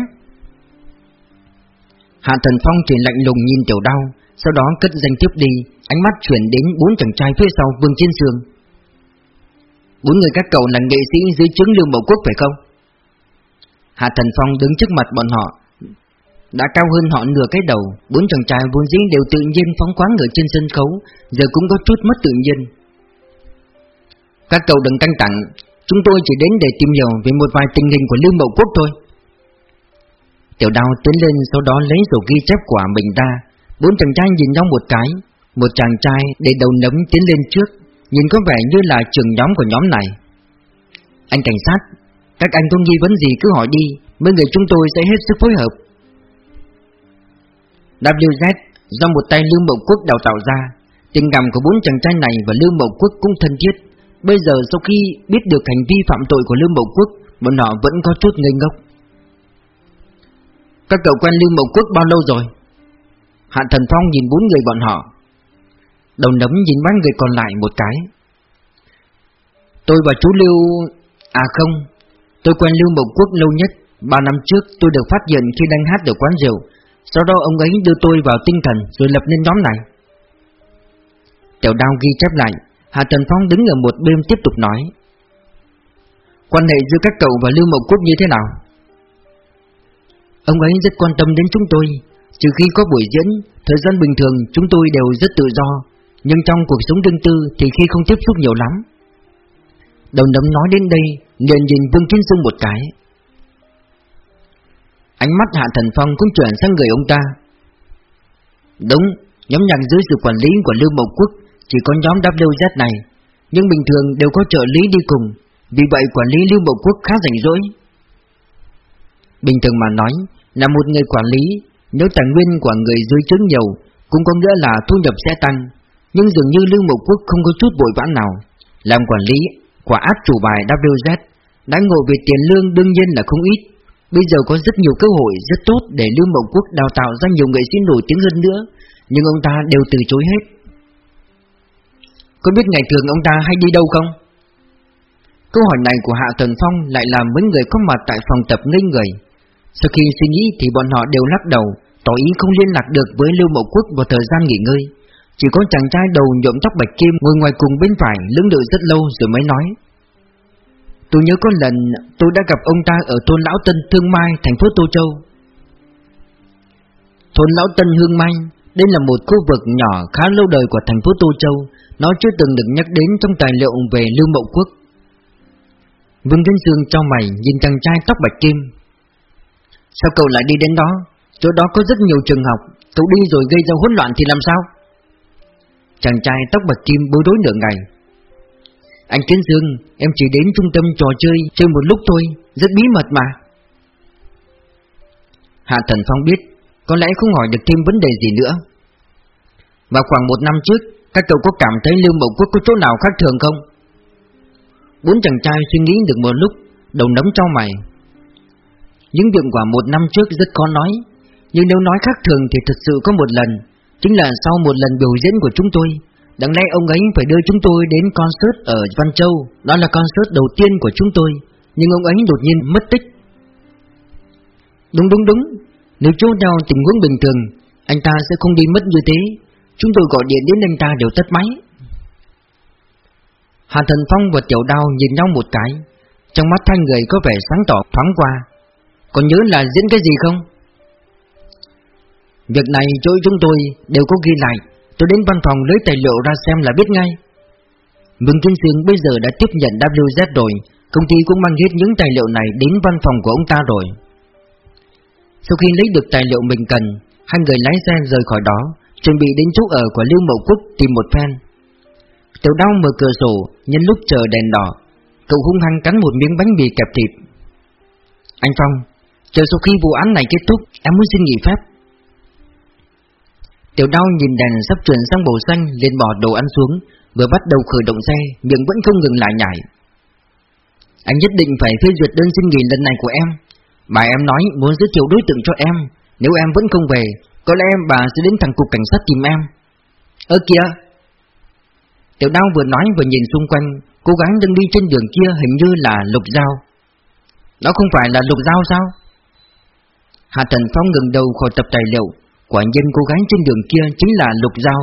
Hạ Thần Phong chỉ lạnh lùng nhìn tiểu đao, Sau đó cất danh tiếp đi, Ánh mắt chuyển đến bốn chàng trai phía sau Vương Chiến Sương. Bốn người các cậu là nghệ sĩ dưới chứng lương mẫu quốc phải không? Hạ Thần Phong đứng trước mặt bọn họ. Đã cao hơn họ nửa cái đầu, Bốn chàng trai vốn dĩ đều tự nhiên phóng khoáng ở trên sân khấu, Giờ cũng có chút mất tự nhiên. Các cậu đừng căng thẳng Chúng tôi chỉ đến để tìm hiểu về một vài tình hình của Lưu Mậu Quốc thôi. Tiểu đao tiến lên, sau đó lấy sổ ghi chép của mình ra. Bốn chàng trai nhìn nhau một cái. Một chàng trai để đầu nấm tiến lên trước, Nhìn có vẻ như là trưởng nhóm của nhóm này. Anh cảnh sát, Các anh có nghi vấn gì cứ hỏi đi, Mấy người chúng tôi sẽ hết sức phối hợp. WZ do một tay Lương Mậu Quốc đào tạo ra, Tình cảm của bốn chàng trai này và Lương Mậu Quốc cũng thân thiết. Bây giờ sau khi biết được hành vi phạm tội của Lương Mậu Quốc, Bọn họ vẫn có chút ngây ngốc. Các cậu quen Lương Mậu Quốc bao lâu rồi? Hạ Thần Phong nhìn bốn người bọn họ. Đầu nấm nhìn ba người còn lại một cái. Tôi và chú Lưu... À không, Tôi quen Lưu Mậu Quốc lâu nhất. Ba năm trước tôi được phát hiện khi đang hát ở quán rượu. Sau đó ông ấy đưa tôi vào tinh thần Rồi lập nên nhóm này. Tiểu đao ghi chép lại. Hạ Trần Phong đứng ở một bên tiếp tục nói. Quan hệ giữa các cậu và Lưu Mậu Quốc như thế nào? Ông ấy rất quan tâm đến chúng tôi. Trừ khi có buổi diễn, Thời gian bình thường chúng tôi đều rất tự do. Nhưng trong cuộc sống đương tư Thì khi không tiếp xúc nhiều lắm. Đầu nấm nói đến đây, liền nhìn Vương Kiến Dương một cái. Ánh mắt Hạ Thần Phong cũng chuyển sang người ông ta. Đúng, Nhóm nhạc dưới sự quản lý của Lưu Mậu Quốc chỉ có nhóm WZ này Nhưng bình thường đều có trợ lý đi cùng Vì vậy quản lý Lưu Mậu Quốc khá rảnh rỗi Bình thường mà nói Là một người quản lý Nếu tài nguyên của người dưới trướng nhiều Cũng có nghĩa là thu nhập sẽ tăng Nhưng dường như Lưu Mậu Quốc không có chút vội vã nào Làm quản lý, quả áp chủ bài WZ, đã ngộ về tiền lương đương nhiên là không ít. Bây giờ có rất nhiều cơ hội rất tốt để Lưu Mậu Quốc đào tạo ra nhiều nghệ sĩ nổi tiếng hơn nữa, nhưng ông ta đều từ chối hết. Có biết ngày thường ông ta hay đi đâu không? Câu hỏi này của Hạ Thần Phong lại làm mấy người có mặt tại phòng tập ngây người. Sau khi suy nghĩ thì bọn họ đều lắc đầu, tỏ ý không liên lạc được với Lưu Mậu Quốc vào thời gian nghỉ ngơi. Chỉ có chàng trai đầu nhuộm tóc bạch kim ngồi ngoài cùng bên phải lưỡng lự rất lâu rồi mới nói. Tôi nhớ có lần tôi đã gặp ông ta ở thôn Lão Tân Thương Mai, thành phố Tô Châu. Thôn Lão Tân Hương Mai, đây là một khu vực nhỏ khá lâu đời của thành phố Tô Châu, nó chưa từng được nhắc đến trong tài liệu về Lưu Mậu Quốc. Vương Kinh Dương cho mày nhìn chàng trai tóc bạch kim. Sao cậu lại đi đến đó? Chỗ đó có rất nhiều trường học, cậu đi rồi gây ra hỗn loạn thì làm sao? Chàng trai tóc bạch kim bối rối nửa ngày. Anh Kiến Dương, em chỉ đến trung tâm trò chơi chơi một lúc thôi, rất bí mật mà. Hạ Thần Phong biết, có lẽ không hỏi được thêm vấn đề gì nữa. Vào khoảng một năm trước, các cậu có cảm thấy Lưu Mậu Quốc có chỗ nào khác thường không? Bốn chàng trai suy nghĩ được một lúc, đầu nấm cho mày. Những chuyện quả một năm trước rất khó nói, nhưng nếu nói khác thường thì thật sự có một lần, chính là sau một lần biểu diễn của chúng tôi. Đáng lẽ ông ấy phải đưa chúng tôi đến concert ở Văn Châu, đó là concert đầu tiên của chúng tôi, nhưng ông ấy đột nhiên mất tích. Đúng đúng đúng, nếu chú theo tình huống bình thường, anh ta sẽ không đi mất như thế. Chúng tôi gọi điện đến anh ta đều tắt máy. hà Thần Phong và Tiểu Đao nhìn nhau một cái, trong mắt hai người có vẻ sáng tỏ thoáng qua. Còn nhớ là diễn cái gì không? Việc này chỗ chúng tôi đều có ghi lại, tôi đến văn phòng lấy tài liệu ra xem là biết ngay. Vương Kinh Sương bây giờ đã tiếp nhận WZ rồi, công ty cũng mang hết những tài liệu này đến văn phòng của ông ta rồi. Sau khi lấy được tài liệu mình cần, hai người lái xe rời khỏi đó, chuẩn bị đến chỗ ở của Lưu Mậu Quốc tìm một phen. Tiểu đau mở cửa sổ, nhân lúc chờ đèn đỏ, cậu hung hăng cắn một miếng bánh mì kẹp thịt. Anh Phong, chờ sau khi vụ án này kết thúc, em muốn xin nghỉ phép. Tiểu đau nhìn đèn sắp chuyển sang màu xanh liền bỏ đồ ăn xuống, vừa bắt đầu khởi động xe, miệng vẫn không ngừng lại nhảy. Anh nhất định phải phê duyệt đơn xin nghỉ lần này của em. Bà em nói muốn giới thiệu đối tượng cho em, nếu em vẫn không về, có lẽ bà sẽ đến thằng cục cảnh sát tìm em. Ơ kìa! Tiểu đau vừa nói vừa nhìn xung quanh, cố gắng đứng đi trên đường kia hình như là lục dao. Nó không phải là lục dao sao? Hạ Thần Phong ngừng đầu khỏi tập tài liệu, Quả nhân cô gái trên đường kia chính là Lục dao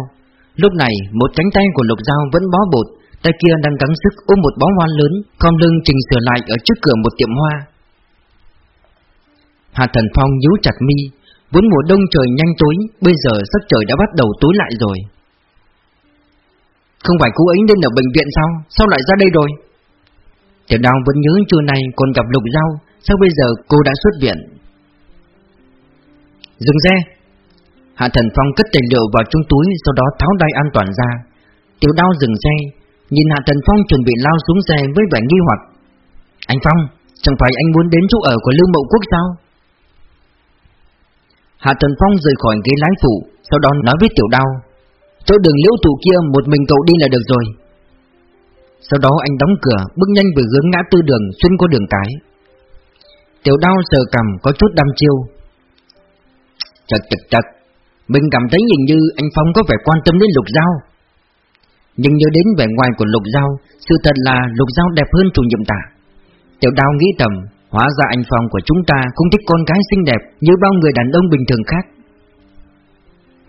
Lúc này một cánh tay của Lục dao vẫn bó bột Tay kia đang gắng sức ôm một bó hoa lớn Con lưng trình sửa lại ở trước cửa một tiệm hoa Hà Thần Phong nhíu chặt mi, Vốn mùa đông trời nhanh tối, Bây giờ sắc trời đã bắt đầu tối lại rồi. Không phải cô ấy nên ở bệnh viện sao? Sao lại ra đây rồi? Tiểu đào vẫn nhớ trưa nay còn gặp Lục Giao, Sao bây giờ cô đã xuất viện? Dừng xe. Hạ Thần Phong cất tài liệu vào trong túi, Sau đó tháo đai an toàn ra. Tiểu đao dừng xe, Nhìn Hạ Thần Phong chuẩn bị lao xuống xe với vẻ nghi hoặc. Anh Phong, Chẳng phải anh muốn đến chỗ ở của Lưu Mậu Quốc sao? Hạ Thần Phong rời khỏi ghế lái phụ, Sau đó nói với Tiểu đao, Chỗ đường liễu tụ kia một mình cậu đi là được rồi. Sau đó anh đóng cửa, Bước nhanh về hướng ngã tư đường Xuyên qua đường cái. Tiểu đao sờ cầm có chút đăm chiêu. Chật chật chật. Mình cảm thấy nhìn như anh Phong có vẻ quan tâm đến Lục Giao. Nhưng nhớ đến vẻ ngoài của Lục Giao, Sự thật là Lục Giao đẹp hơn chủ nhiệm tả. Tiểu Đao nghĩ tầm Hóa ra anh Phong của chúng ta cũng thích con gái xinh đẹp Như bao người đàn ông bình thường khác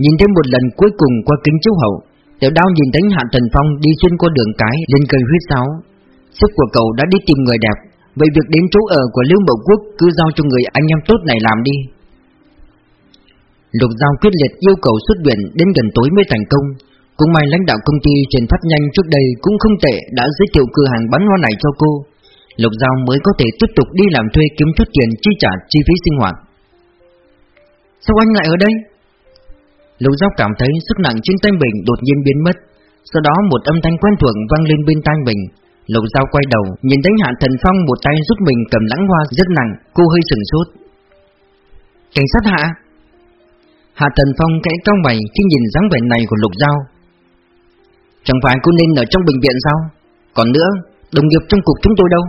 Nhìn thêm một lần cuối cùng qua kính chiếu hậu, Tiểu đao nhìn thấy Hạ Trần Phong đi xuyên qua đường cái lên cây huyết sáo Sức của cậu đã đi tìm người đẹp, Vậy việc đến chỗ ở của Lưu Mậu Quốc cứ giao cho người anh em tốt này làm đi Lục Giao quyết liệt yêu cầu xuất viện đến gần tối mới thành công. Cũng may lãnh đạo công ty truyền phát nhanh trước đây cũng không tệ đã giới thiệu cửa hàng bán hoa này cho cô. Lục Giao mới có thể tiếp tục đi làm thuê kiếm chút tiền chi trả chi phí sinh hoạt. Sao anh lại ở đây? Lục Giao cảm thấy sức nặng trên tay mình đột nhiên biến mất. Sau đó một âm thanh quen thuộc vang lên bên tai mình. Lục Giao quay đầu, nhìn thấy Hạ Thần Phong một tay giúp mình cầm lãng hoa rất nặng, cô hơi sừng sốt. Cảnh sát Hạ! Hạ Thần Phong kẽ cao mày khi nhìn dáng vẻ này của Lục Giao. Chẳng phải cô nên ở trong bệnh viện sao? Còn nữa, đồng nghiệp trong cục chúng tôi đâu?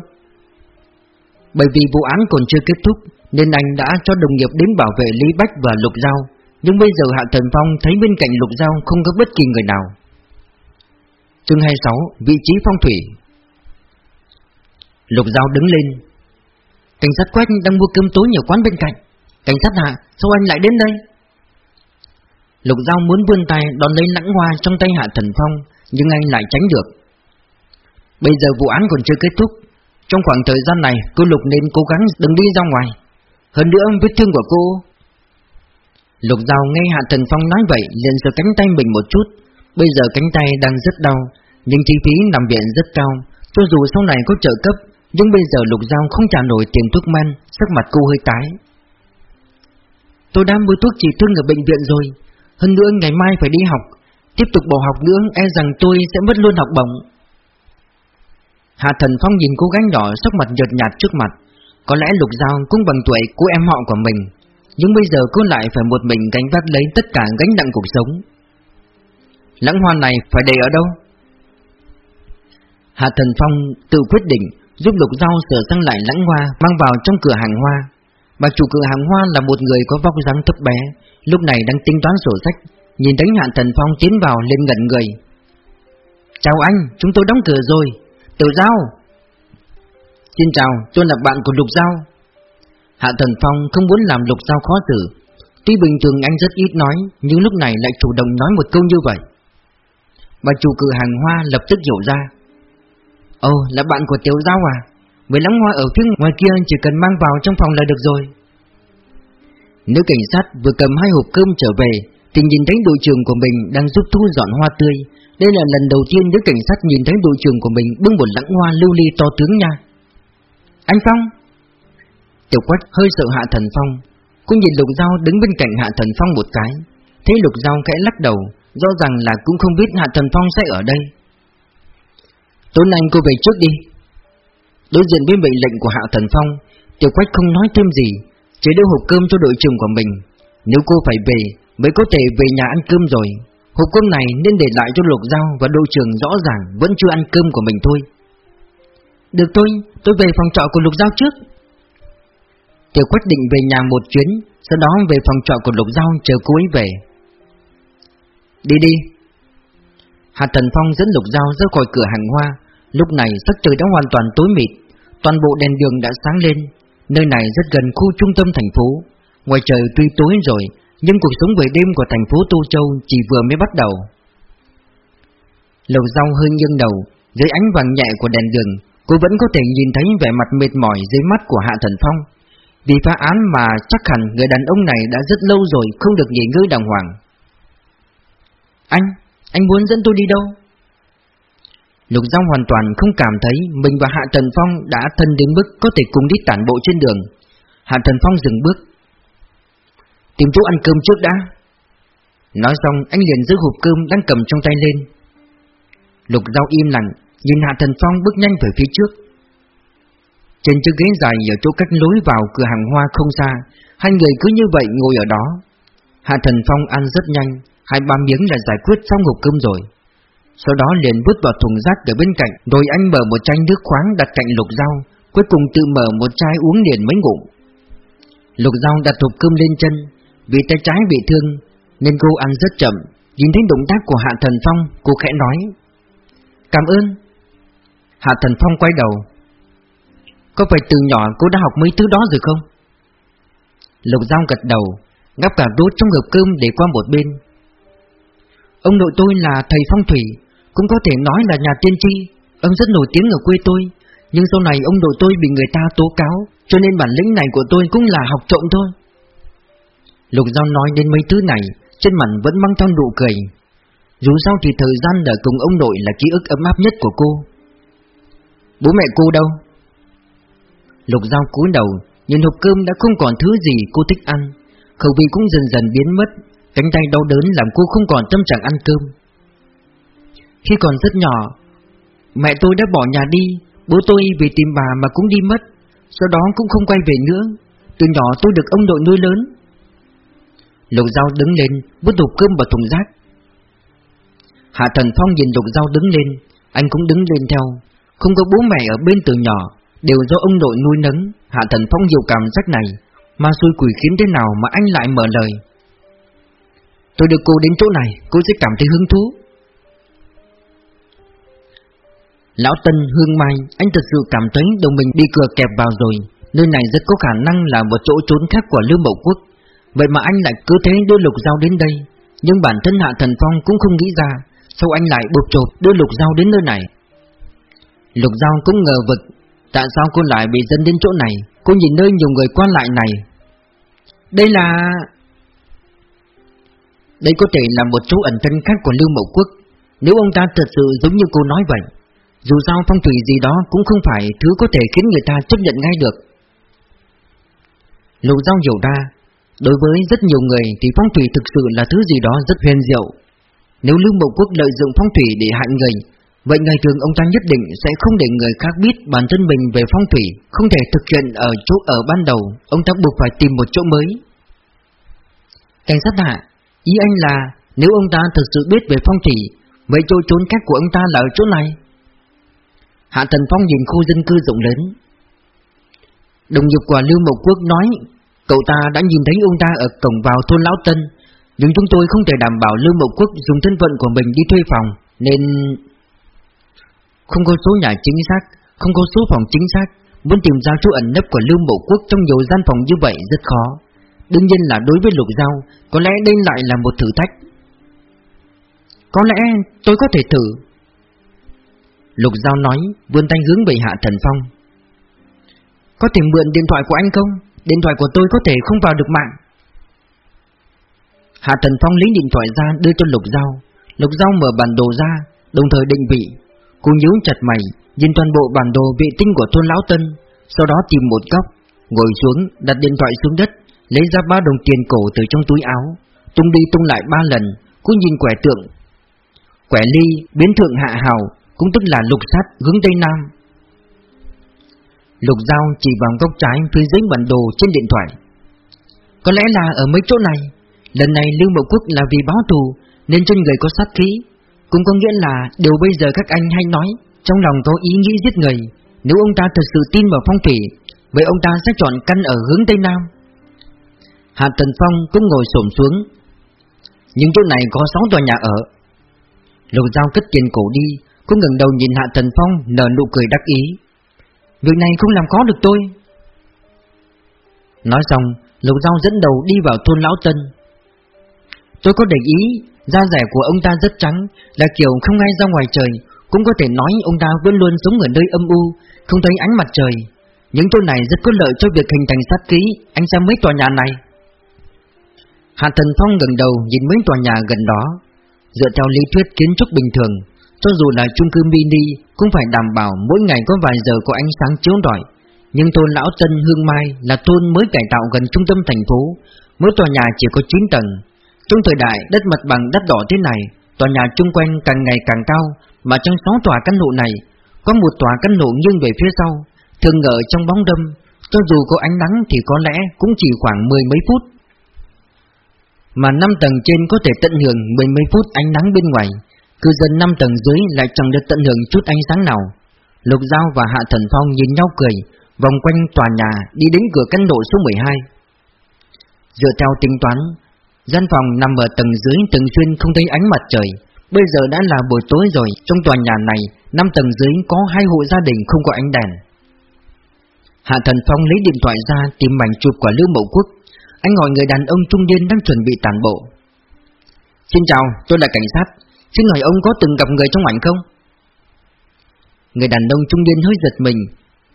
Bởi vì vụ án còn chưa kết thúc Nên anh đã cho đồng nghiệp đến bảo vệ Lý Bách và Lục Giao. Nhưng bây giờ Hạ Thần Phong thấy bên cạnh Lục Giao không có bất kỳ người nào. Chương 26 Vị trí phong thủy. Lục Giao đứng lên. Cảnh sát quách đang mua cơm tối nhiều quán bên cạnh. Cảnh sát hạ, sao anh lại đến đây? Lục Giao muốn vươn tay đón lấy lãng hoa trong tay Hạ Thần Phong Nhưng anh lại tránh được. Bây giờ vụ án còn chưa kết thúc trong khoảng thời gian này, cô Lục nên cố gắng đừng đi ra ngoài. Hơn nữa, vết thương của cô. Lục Giao nghe Hạ Thần Phong nói vậy, liền sờ cánh tay mình một chút. Bây giờ cánh tay đang rất đau, Nhưng chi phí nằm viện rất cao. Cho dù sau này có trợ cấp, Nhưng bây giờ Lục Giao không trả nổi tiền thuốc men, Sắc mặt cô hơi tái. Tôi đã mua thuốc trị thương ở bệnh viện rồi. Hơn nữa ngày mai phải đi học. Tiếp tục bỏ học nữa e rằng tôi sẽ mất luôn học bổng. Hạ Thần Phong nhìn cô gái nhỏ sắc mặt nhợt nhạt trước mặt. Có lẽ Lục Giao cũng bằng tuổi của em họ của mình Nhưng bây giờ cô lại phải một mình gánh vác lấy tất cả gánh nặng cuộc sống. Lãng hoa này phải để ở đâu? Hạ Thần Phong tự quyết định giúp Lục Giao sửa sang lại lãng hoa mang vào trong cửa hàng hoa. Bà chủ cửa hàng hoa là một người có vóc dáng thấp bé Lúc này đang tính toán sổ sách Nhìn thấy Hạ Thần Phong tiến vào lên gần người. Chào anh, chúng tôi đóng cửa rồi. Tiểu Giao. Xin chào, tôi là bạn của Lục Giao. Hạ Thần Phong không muốn làm Lục Giao khó xử. Tuy bình thường anh rất ít nói Nhưng lúc này lại chủ động nói một câu như vậy. Bà chủ cửa hàng hoa lập tức hiểu ra. Ồ, là bạn của Tiểu Giao à? Mấy lắm hoa ở phía ngoài kia chỉ cần mang vào trong phòng là được rồi. Nữ cảnh sát vừa cầm hai hộp cơm trở về thì nhìn thấy đội trưởng của mình đang giúp thu dọn hoa tươi đây là lần đầu tiên nữ cảnh sát nhìn thấy đội trưởng của mình bưng một lãng hoa lưu ly to tướng nha. Anh Phong! Tiểu quách hơi sợ Hạ Thần Phong. Cô nhìn Lục Giao đứng bên cạnh Hạ Thần Phong một cái. Thấy Lục Giao khẽ lắc đầu, do rằng là cũng không biết Hạ Thần Phong sẽ ở đây. Tối nay cô về trước đi. Đối diện với mệnh lệnh của Hạ Thần Phong, Tiểu Quách không nói thêm gì, chỉ đưa hộp cơm cho đội trưởng của mình. Nếu cô phải về, mới có thể về nhà ăn cơm rồi. Hộp cơm này nên để lại cho Lục Giao và đội trưởng rõ ràng vẫn chưa ăn cơm của mình thôi. Được thôi, tôi về phòng trọ của Lục Giao trước. Tiểu quyết định về nhà một chuyến, sau đó về phòng trọ của Lục Giao chờ cô ấy về. Đi đi. Hạ Thần Phong dẫn Lục Giao ra khỏi cửa hàng hoa, lúc này sắc trời đã hoàn toàn tối mịt, toàn bộ đèn đường đã sáng lên, nơi này rất gần khu trung tâm thành phố. Ngoài trời tuy tối rồi, nhưng cuộc sống về đêm của thành phố Tô Châu chỉ vừa mới bắt đầu. Lầu rau hơi nghiêng đầu, dưới ánh vàng nhẹ của đèn đường, cô vẫn có thể nhìn thấy vẻ mặt mệt mỏi dưới mắt của Hạ Thần Phong. Vì phá án mà chắc hẳn người đàn ông này đã rất lâu rồi không được nghỉ ngơi đàng hoàng. Anh, anh muốn dẫn tôi đi đâu? Lục Giao hoàn toàn không cảm thấy mình và Hạ Thần Phong đã thân đến mức có thể cùng đi tản bộ trên đường. Hạ Thần Phong dừng bước, Tìm chỗ ăn cơm trước đã. Nói xong, anh liền giữ hộp cơm đang cầm trong tay lên. Lục dao im lặng, Nhìn Hạ Thần Phong bước nhanh về phía trước. Trên chiếc ghế dài ở chỗ cách lối vào cửa hàng hoa không xa, Hai người cứ như vậy ngồi ở đó. Hạ Thần Phong ăn rất nhanh, Hai ba miếng là giải quyết xong hộp cơm rồi. Sau đó liền vứt vào thùng rác ở bên cạnh Rồi anh mở một chai nước khoáng đặt cạnh lục dao Cuối cùng tự mở một chai uống liền mấy ngụm Lục dao đặt hộp cơm lên chân vì tay trái bị thương, Nên cô ăn rất chậm, Nhìn thấy động tác của Hạ Thần Phong, Cô khẽ nói, Cảm ơn. Hạ Thần Phong quay đầu, Có phải từ nhỏ cô đã học mấy thứ đó rồi không? Lục Giao gật đầu Ngắp cả đốt trong hộp cơm để qua một bên. Ông nội tôi là thầy phong thủy, Cũng có thể nói là nhà tiên tri. Ông rất nổi tiếng ở quê tôi, Nhưng sau này ông nội tôi bị người ta tố cáo, Cho nên bản lĩnh này của tôi cũng là học trộm thôi. Lục Giao nói đến mấy thứ này, trên mặt vẫn mang theo nụ cười. Dù sao thì thời gian ở cùng ông nội là ký ức ấm áp nhất của cô. Bố mẹ cô đâu? Lục Giao cúi đầu, nhìn hộp cơm đã không còn thứ gì cô thích ăn. Khẩu vị cũng dần dần biến mất, cánh tay đau đớn làm cô không còn tâm trạng ăn cơm. Khi còn rất nhỏ, mẹ tôi đã bỏ nhà đi, bố tôi vì tìm bà mà cũng đi mất, sau đó cũng không quay về nữa. Từ nhỏ tôi được ông nội nuôi lớn, Lục Giao đứng lên, vứt hộp cơm vào thùng rác. Hạ Thần Phong nhìn Lục Giao đứng lên, anh cũng đứng lên theo. Không có bố mẹ ở bên từ nhỏ Đều do ông nội nuôi nấng Hạ Thần Phong nhiều cảm giác này Mà xui quỷ khiến thế nào mà anh lại mở lời Tôi được cô đến chỗ này Cô sẽ cảm thấy hứng thú Lão Tân Hương Mai Anh thật sự cảm thấy đồng mình bị cửa kẹp vào rồi Nơi này rất có khả năng là một chỗ trốn khác của Lưu Mậu Quốc Vậy mà anh lại cứ thế đưa Lục Giao đến đây. Nhưng bản thân Hạ Thần Phong cũng không nghĩ ra Sao anh lại buộc chộp đưa Lục Giao đến nơi này. Lục Giao cũng ngờ vực, Tại sao cô lại bị dẫn đến chỗ này? Cô nhìn nơi nhiều người qua lại này. Đây là... Đây có thể là một chỗ ẩn thân khác của Lưu Mậu Quốc. Nếu ông ta thật sự giống như cô nói vậy, Dù sao phong thủy gì đó cũng không phải thứ có thể khiến người ta chấp nhận ngay được. Lục Giao hiểu ra Đối với rất nhiều người thì phong thủy thực sự là thứ gì đó rất huyền diệu. Nếu Lưu Mậu Quốc lợi dụng phong thủy để hại người, Vậy ngày thường ông ta nhất định sẽ không để người khác biết bản thân mình về phong thủy, Không thể thực hiện ở chỗ ở ban đầu. Ông ta buộc phải tìm một chỗ mới. Cảnh sát hạ Ý anh là nếu ông ta thực sự biết về phong thủy, Vậy chỗ trốn khác của ông ta là ở chỗ này? Hạ Thần Phong nhìn khu dân cư rộng lớn. Đồng nghiệp của Lưu Mộc Quốc nói Cậu ta đã nhìn thấy ông ta ở cổng vào thôn Lão Tân Nhưng chúng tôi không thể đảm bảo Lưu Mậu Quốc dùng thân phận của mình đi thuê phòng Nên không có số nhà chính xác, không có số phòng chính xác, muốn tìm ra chỗ ẩn nấp của Lưu Mộ Quốc trong nhiều gian phòng như vậy rất khó. Đương nhiên là đối với Lục Giao, có lẽ đây lại là một thử thách. Có lẽ tôi có thể thử. Lục Giao nói, vươn tay hướng về Hạ Thần Phong. Có thể mượn điện thoại của anh không? Điện thoại của tôi có thể không vào được mạng. Hạ Thần Phong lấy điện thoại ra đưa cho Lục Giao. Lục Giao mở bản đồ ra, đồng thời định vị, Cô nhíu chặt mày, nhìn toàn bộ bản đồ vệ tinh của thôn Lão Tân, sau đó tìm một góc, ngồi xuống, đặt điện thoại xuống đất, lấy ra ba đồng tiền cổ từ trong túi áo, tung đi tung lại ba lần, cô nhìn quẻ tượng. Quẻ ly, biến thượng hạ hào, cũng tức là lục sát hướng tây nam. Lục dao chỉ vào góc trái phía dưới bản đồ trên điện thoại. Có lẽ là ở mấy chỗ này, lần này Lưu Mậu Quốc là vì báo thù nên trên người có sát khí, cũng có nghĩa là điều bây giờ các anh hay nói Trong lòng có ý nghĩ giết người. Nếu ông ta thật sự tin vào phong thủy Vậy ông ta sẽ chọn căn ở hướng Tây Nam. Hạ Tần Phong cũng ngồi xổm xuống. Những chỗ này có 6 tòa nhà ở. Lục Giao cất tiền cổ đi cũng ngẩng đầu nhìn Hạ Tần Phong nở nụ cười đắc ý. Việc này không làm khó được tôi. Nói xong, Lục Giao dẫn đầu đi vào thôn Lão Tân. Tôi có để ý, Da rẻ của ông ta rất trắng, Là kiểu không ai ra ngoài trời, Cũng có thể nói ông ta vẫn luôn sống ở nơi âm u, Không thấy ánh mặt trời. Những chỗ này rất có lợi cho việc hình thành sát ký Anh xem mấy tòa nhà này. Hạ Thần Phong gần đầu nhìn mấy tòa nhà gần đó. Dựa theo lý thuyết kiến trúc bình thường cho dù là chung cư mini Cũng phải đảm bảo mỗi ngày có vài giờ có ánh sáng chiếu rọi. Nhưng thôn Lão Tân Hương Mai là thôn mới cải tạo gần trung tâm thành phố. Mỗi tòa nhà chỉ có 9 tầng. Trong thời đại đất mặt bằng đất đỏ thế này, tòa nhà chung quanh càng ngày càng cao, mà trong sáu tòa căn hộ này, có một tòa căn hộ nghiêng về phía sau, thường ở trong bóng đêm, cho dù có ánh nắng thì có lẽ cũng chỉ khoảng mười mấy phút. Mà năm tầng trên có thể tận hưởng mười mấy phút ánh nắng bên ngoài, cư dân năm tầng dưới lại chẳng được tận hưởng chút ánh sáng nào. Lục Giao và Hạ Thần Phong nhìn nhau cười, vòng quanh tòa nhà đi đến cửa căn hộ số 12. Dựa theo tính toán, Gian phòng nằm ở tầng dưới thường xuyên không thấy ánh mặt trời. Bây giờ đã là buổi tối rồi Trong tòa nhà này năm tầng dưới có hai hộ gia đình không có ánh đèn. Hạ Thần Phong lấy điện thoại ra tìm mảnh chụp của Lưu Mậu Quốc. Anh hỏi người đàn ông trung niên đang chuẩn bị tàn bộ. Xin chào, tôi là cảnh sát. Xin hỏi ông có từng gặp người trong ảnh không? Người đàn ông trung niên hơi giật mình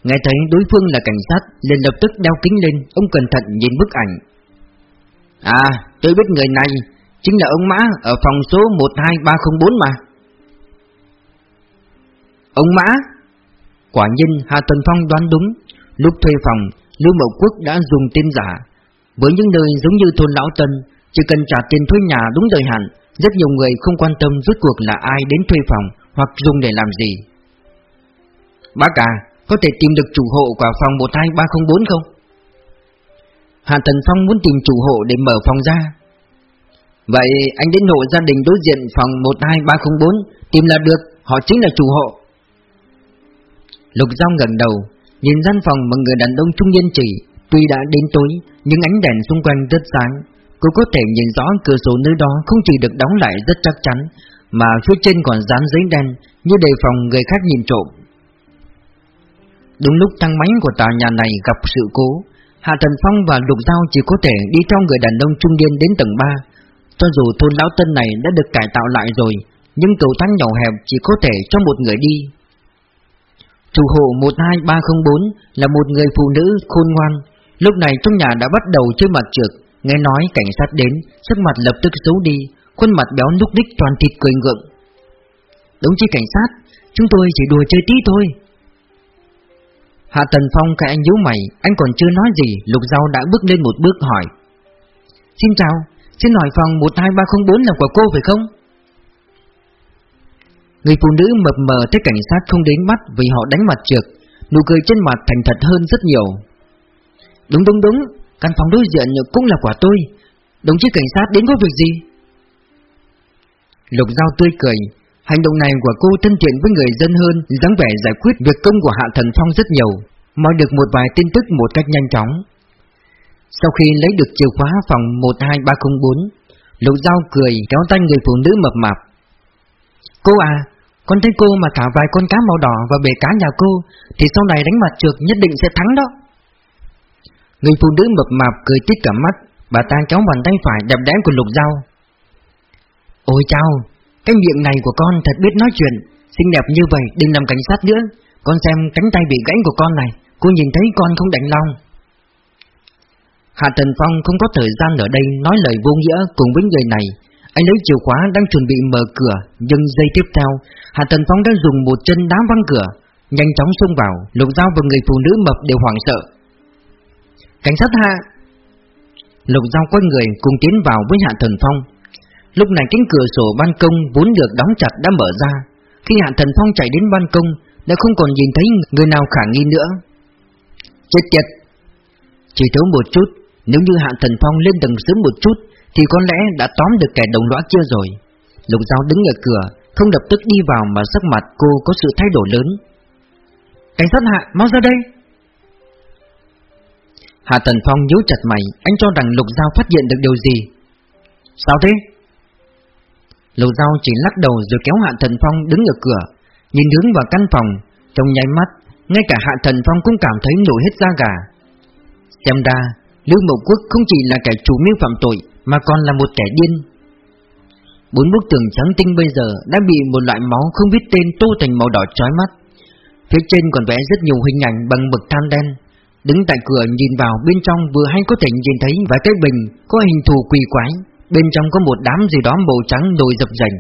Nghe thấy đối phương là cảnh sát liền lập tức đeo kính lên Ông cẩn thận nhìn bức ảnh À, tôi biết người này, chính là ông Mã ở phòng số 12304 mà. Ông Mã? Quả nhiên Hà Tuần Phong đoán đúng, lúc thuê phòng, Lưu Mậu Quốc đã dùng tên giả. Với những nơi giống như thôn Lão Tân, chỉ cần trả tiền thuê nhà đúng thời hạn, rất nhiều người không quan tâm rốt cuộc là ai đến thuê phòng hoặc dùng để làm gì. Bác à, có thể tìm được chủ hộ của phòng 12304 không? Hạ Thần Phong muốn tìm chủ hộ để mở phòng ra Vậy anh đến hộ gia đình đối diện phòng 12304 Tìm là được, họ chính là chủ hộ Lục Giao gần đầu, nhìn gian phòng mà người đàn ông trung niên chỉ, tuy đã đến tối, nhưng ánh đèn xung quanh rất sáng. Cô có thể nhìn rõ cửa sổ nơi đó không chỉ được đóng lại rất chắc chắn, mà phía trên còn dán giấy đen như đề phòng người khác nhìn trộm. Đúng lúc thang máy của tòa nhà này gặp sự cố, Hạ Thần Phong và Lục Giao chỉ có thể đi theo người đàn ông trung niên đến tầng 3. Cho dù thôn lão tân này đã được cải tạo lại rồi, nhưng cầu thang nhỏ hẹp chỉ có thể cho một người đi. Chủ hộ 12304 là một người phụ nữ khôn ngoan, lúc này trong nhà đã bắt đầu chơi mặt trượt, nghe nói cảnh sát đến, sắc mặt lập tức xấu đi, khuôn mặt béo núc đích toàn thịt cười ngượng. Đúng chứ cảnh sát, chúng tôi chỉ đùa chơi tí thôi. Hạ Tần Phong cái anh nhíu mày, anh còn chưa nói gì, Lục Giao đã bước lên một bước hỏi. Xin chào, xin hỏi phòng 12304 là của cô phải không? Người phụ nữ mập mờ thấy cảnh sát không đến bắt vì họ đánh mặt trượt, nụ cười trên mặt thành thật hơn rất nhiều. Đúng đúng đúng, căn phòng đối diện cũng là của tôi. Đồng chí cảnh sát đến có việc gì? Lục Giao tươi cười, hành động này của cô thân thiện với người dân hơn, dáng vẻ giải quyết việc công của Hạ Thần Phong rất nhiều, moi được một vài tin tức một cách nhanh chóng. Sau khi lấy được chìa khóa phòng 12304, Lục Giao cười kéo tay người phụ nữ mập mạp. Cô à, con thấy cô mà thả vài con cá màu đỏ vào bể cá nhà cô, thì sau này đánh mặt trượt nhất định sẽ thắng đó. Người phụ nữ mập mạp cười tít cả mắt, bà ta kéo bàn tay phải đẹp đẽ của Lục Giao. Ôi chao, cái miệng này của con thật biết nói chuyện, xinh đẹp như vậy đừng làm cảnh sát nữa. Con xem cánh tay bị gãy của con này, cô nhìn thấy con không đành lòng. Hạ Tần Phong không có thời gian ở đây nói lời vô nghĩa cùng với người này. Anh lấy chìa khóa đang chuẩn bị mở cửa, nhưng giây tiếp theo, Hạ Tần Phong đã dùng một chân đá văng cửa, nhanh chóng xông vào, Lục Giao và người phụ nữ mập đều hoảng sợ. Cảnh sát Hạ! Lục Giao quay người cùng tiến vào với Hạ thần Phong. Lúc này cánh cửa sổ ban công vốn được đóng chặt đã mở ra. Khi Hạ Thần Phong chạy đến ban công, đã không còn nhìn thấy người nào khả nghi nữa. Chết tiệt! Chỉ thiếu một chút, nếu như Hạ Thần Phong lên tầng sớm một chút, thì có lẽ đã tóm được kẻ đồng lõa kia rồi. Lục Giao đứng ở cửa, không lập tức đi vào mà sắc mặt cô có sự thay đổi lớn. Cảnh sát Hạ, mau ra đây! Hạ Tần Phong nhíu chặt mày, anh cho rằng Lục Giao phát hiện được điều gì. Sao thế? Lục giao chỉ lắc đầu rồi kéo Hạ Thần Phong đứng ở cửa, nhìn hướng vào căn phòng, trong nháy mắt, ngay cả Hạ Thần Phong cũng cảm thấy nổi hết da gà. Xem ra, Lưu Mậu Quốc không chỉ là kẻ chủ mưu phạm tội, mà còn là một kẻ điên. Bốn bức tường trắng tinh bây giờ đã bị một loại máu không biết tên tô thành màu đỏ chói mắt. Phía trên còn vẽ rất nhiều hình ảnh bằng mực than đen. Đứng tại cửa nhìn vào bên trong vừa hay có thể nhìn thấy vài cái bình có hình thù quỷ quái, Bên trong có một đám gì đó màu trắng nổi dập dành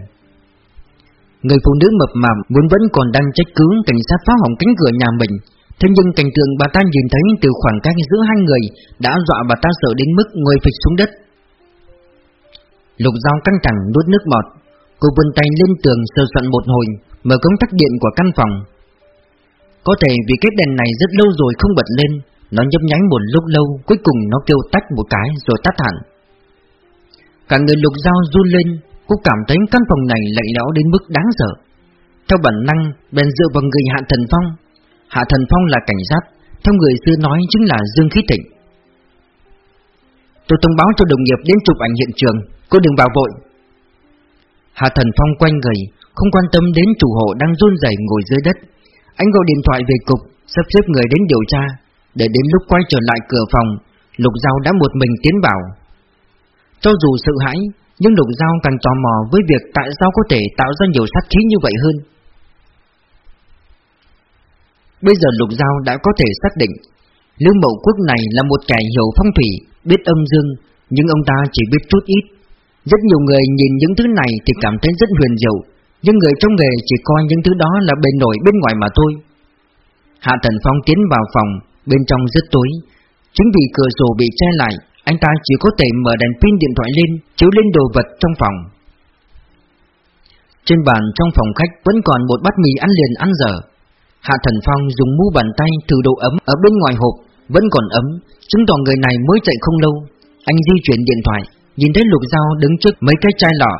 Người phụ nữ mập mạp vốn vẫn còn đang trách cứ cảnh sát phá hỏng cánh cửa nhà mình. Thế nhưng cảnh tượng bà ta nhìn thấy từ khoảng cách giữa hai người Đã dọa bà ta sợ đến mức ngồi phịch xuống đất. Lục dao căng thẳng nuốt nước bọt. Cô vươn tay lên tường sờ soạn một hồi Mở công tắc điện của căn phòng. Có thể vì cái đèn này rất lâu rồi không bật lên nó nhấp nháy một lúc lâu, Cuối cùng nó kêu tách một cái rồi tắt hẳn. Cả người lục dao run lên Cũng cảm thấy căn phòng này lạnh lẽo đến mức đáng sợ. Theo bản năng, Bèn dựa vào người Hạ Thần Phong. Hạ Thần Phong là cảnh sát, Theo người xưa nói chính là Dương Khí Thịnh. Tôi thông báo cho đồng nghiệp đến chụp ảnh hiện trường, Cô đừng vào vội. Hạ Thần Phong quanh người, Không quan tâm đến chủ hộ đang run rẩy ngồi dưới đất. Anh gọi điện thoại về cục, Sắp xếp người đến điều tra. Để đến lúc quay trở lại cửa phòng Lục Giao đã một mình tiến vào cho dù sợ hãi, nhưng Lục Giao càng tò mò với việc tại sao có thể tạo ra nhiều sát khí như vậy hơn. Bây giờ Lục Giao đã có thể xác định, Lưu Mậu Quốc này là một kẻ hiểu phong thủy, biết âm dương, nhưng ông ta chỉ biết chút ít. Rất nhiều người nhìn những thứ này thì cảm thấy rất huyền diệu, nhưng người trong nghề chỉ coi những thứ đó là bề nổi bên ngoài mà thôi. Hạ Thần Phong tiến vào phòng, bên trong rất tối, chính vì cửa sổ bị che lại anh ta chỉ có thể mở đèn pin điện thoại lên Chiếu lên đồ vật trong phòng. Trên bàn trong phòng khách Vẫn còn một bát mì ăn liền ăn dở. Hạ Thần Phong dùng mu bàn tay thử độ ấm ở bên ngoài hộp Vẫn còn ấm. Chứng tỏ người này mới chạy không lâu. Anh di chuyển điện thoại Nhìn thấy lục dao đứng trước mấy cái chai lọ.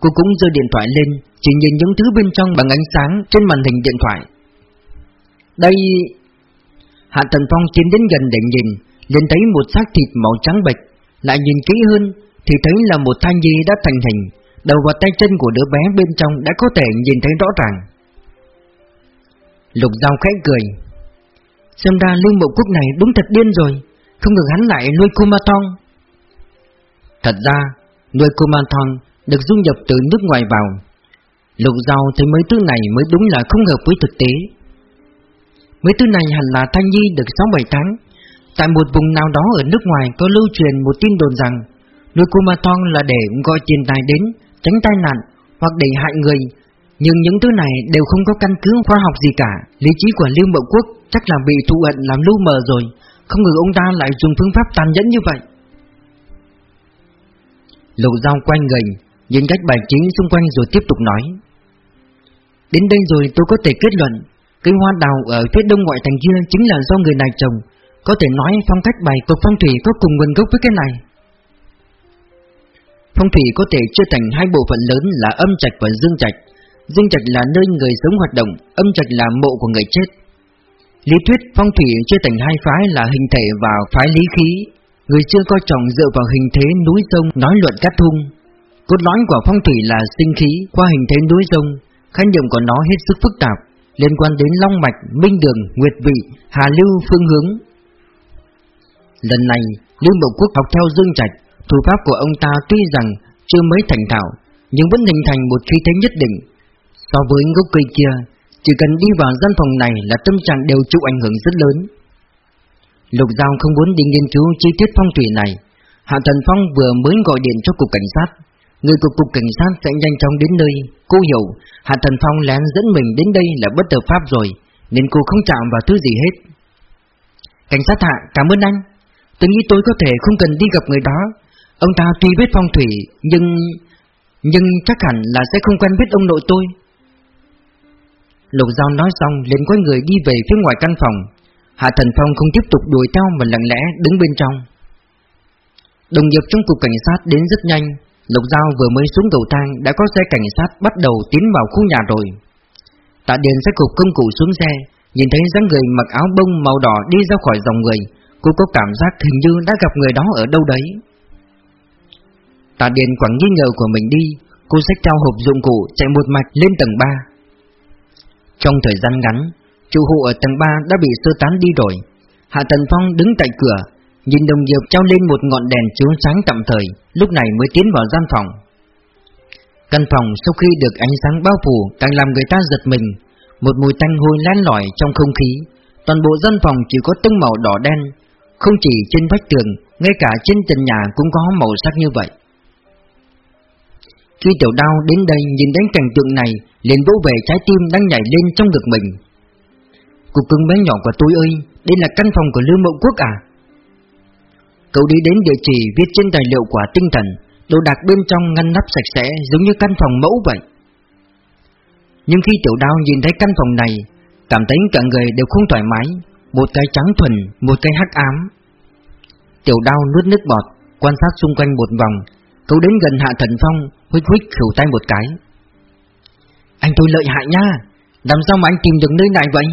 Cô cũng giơ điện thoại lên Chỉ nhìn những thứ bên trong bằng ánh sáng Trên màn hình điện thoại. Đây... Hạ Tần Phong tiến đến gần để nhìn, liền thấy một xác thịt màu trắng bệch, lại nhìn kỹ hơn thì thấy là một thai nhi đã thành hình, đầu và tay chân của đứa bé bên trong đã có thể nhìn thấy rõ ràng. Lục Giao khẽ cười, xem ra lương bộ quốc này đúng thật điên rồi, không ngừng hắn lại nuôi Kumathon. Thật ra, nuôi Kumathon được dung nhập từ nước ngoài vào. Lục Giao thấy mấy thứ này mới đúng là không hợp với thực tế. Mấy thứ này hẳn là Thanh Nhi được 6-7 tháng Tại một vùng nào đó ở nước ngoài có lưu truyền một tin đồn rằng nuôi Kumathon là để gọi tiền tài đến, tránh tai nạn hoặc để hại người. Nhưng những thứ này đều không có căn cứ khoa học gì cả. Lý trí của Lưu Mậu Quốc chắc là bị thụ ẩn làm lưu mờ rồi. Không ngờ ông ta lại dùng phương pháp tàn nhẫn như vậy. Lục dao quanh người, nhìn cách bài trí xung quanh rồi tiếp tục nói. Đến đây rồi tôi có thể kết luận Cây hoa đào ở phía đông ngoại thành kia chính là do người này trồng. Có thể nói phong cách bày cục phong thủy có cùng nguồn gốc với cái này. Phong thủy có thể chia thành hai bộ phận lớn là âm trạch và dương trạch. Dương trạch là nơi người sống hoạt động, âm trạch là mộ của người chết. Lý thuyết phong thủy chia thành hai phái là hình thể và phái lý khí. Người chưa coi trọng dựa vào hình thế núi sông nói luận cát thung Cốt lõi của phong thủy là sinh khí qua hình thế núi sông. Khái niệm của nó hết sức phức tạp liên quan đến Long Mạch, Minh Đường, Nguyệt Vị, Hà Lưu phương hướng. Lần này, Lưu Mậu Quốc học theo Dương Trạch, thủ pháp của ông ta tuy rằng chưa mới thành thạo, nhưng vẫn hình thành một khí thế nhất định. So với gốc cây kia, chỉ cần đi vào gian phòng này là tâm trạng đều chịu ảnh hưởng rất lớn. Lục Giao không muốn đi nghiên cứu chi tiết phong thủy này. Hạ Thần Phong vừa mới gọi điện cho cục cảnh sát, Người thuộc cục cảnh sát sẽ nhanh chóng đến nơi, Cô hiểu, Hạ Thần Phong lén dẫn mình đến đây là bất hợp pháp rồi, Nên cô không chạm vào thứ gì hết. Cảnh sát Hạ, cảm ơn anh. Tôi nghĩ tôi có thể không cần đi gặp người đó. Ông ta tuy biết phong thủy, Nhưng Nhưng chắc hẳn là sẽ không quen biết ông nội tôi. Lục Giao nói xong, liền quay người đi về phía ngoài căn phòng. Hạ Thần Phong không tiếp tục đuổi theo mà lặng lẽ đứng bên trong. Đồng nghiệp trong cục cảnh sát đến rất nhanh. Lục Giao vừa mới xuống cầu thang đã có xe cảnh sát bắt đầu tiến vào khu nhà rồi. Tạ Điền sẽ cục công cụ xuống xe, nhìn thấy dáng người mặc áo bông màu đỏ đi ra khỏi dòng người, cô có cảm giác hình như đã gặp người đó ở đâu đấy. Tạ Điền quẳng nghi ngờ của mình đi, cô xách trao hộp dụng cụ chạy một mạch lên tầng 3. Trong thời gian ngắn, chủ hộ ở tầng 3 đã bị sơ tán đi rồi. Hạ Tần Phong đứng tại cửa, Nhìn đồng nghiệp treo lên một ngọn đèn chiếu sáng tạm thời, Lúc này mới tiến vào gian phòng. Căn phòng sau khi được ánh sáng bao phủ Càng làm người ta giật mình. Một mùi tanh hôi lan lỏi trong không khí. Toàn bộ gian phòng chỉ có tông màu đỏ đen. Không chỉ trên vách tường, Ngay cả trên trần nhà cũng có màu sắc như vậy. Khi tiểu đao đến đây nhìn đến cảnh tượng này, liền vỗ về trái tim đang nhảy lên trong ngực mình. Cục cưng bé nhỏ của tôi ơi, Đây là căn phòng của Lưu Mậu Quốc à? Cậu đi đến địa chỉ viết trên tài liệu quả tinh thần Đồ đạc bên trong ngăn nắp sạch sẽ giống như căn phòng mẫu vậy. Nhưng khi tiểu đao nhìn thấy căn phòng này Cảm thấy cả người đều không thoải mái Một cái trắng thuần, một cái hắc ám. Tiểu đao nuốt nước bọt Quan sát xung quanh một vòng Cậu đến gần hạ thần phong Huyết huyết khử tay một cái. Anh tôi lợi hại nha Làm sao mà anh tìm được nơi này vậy?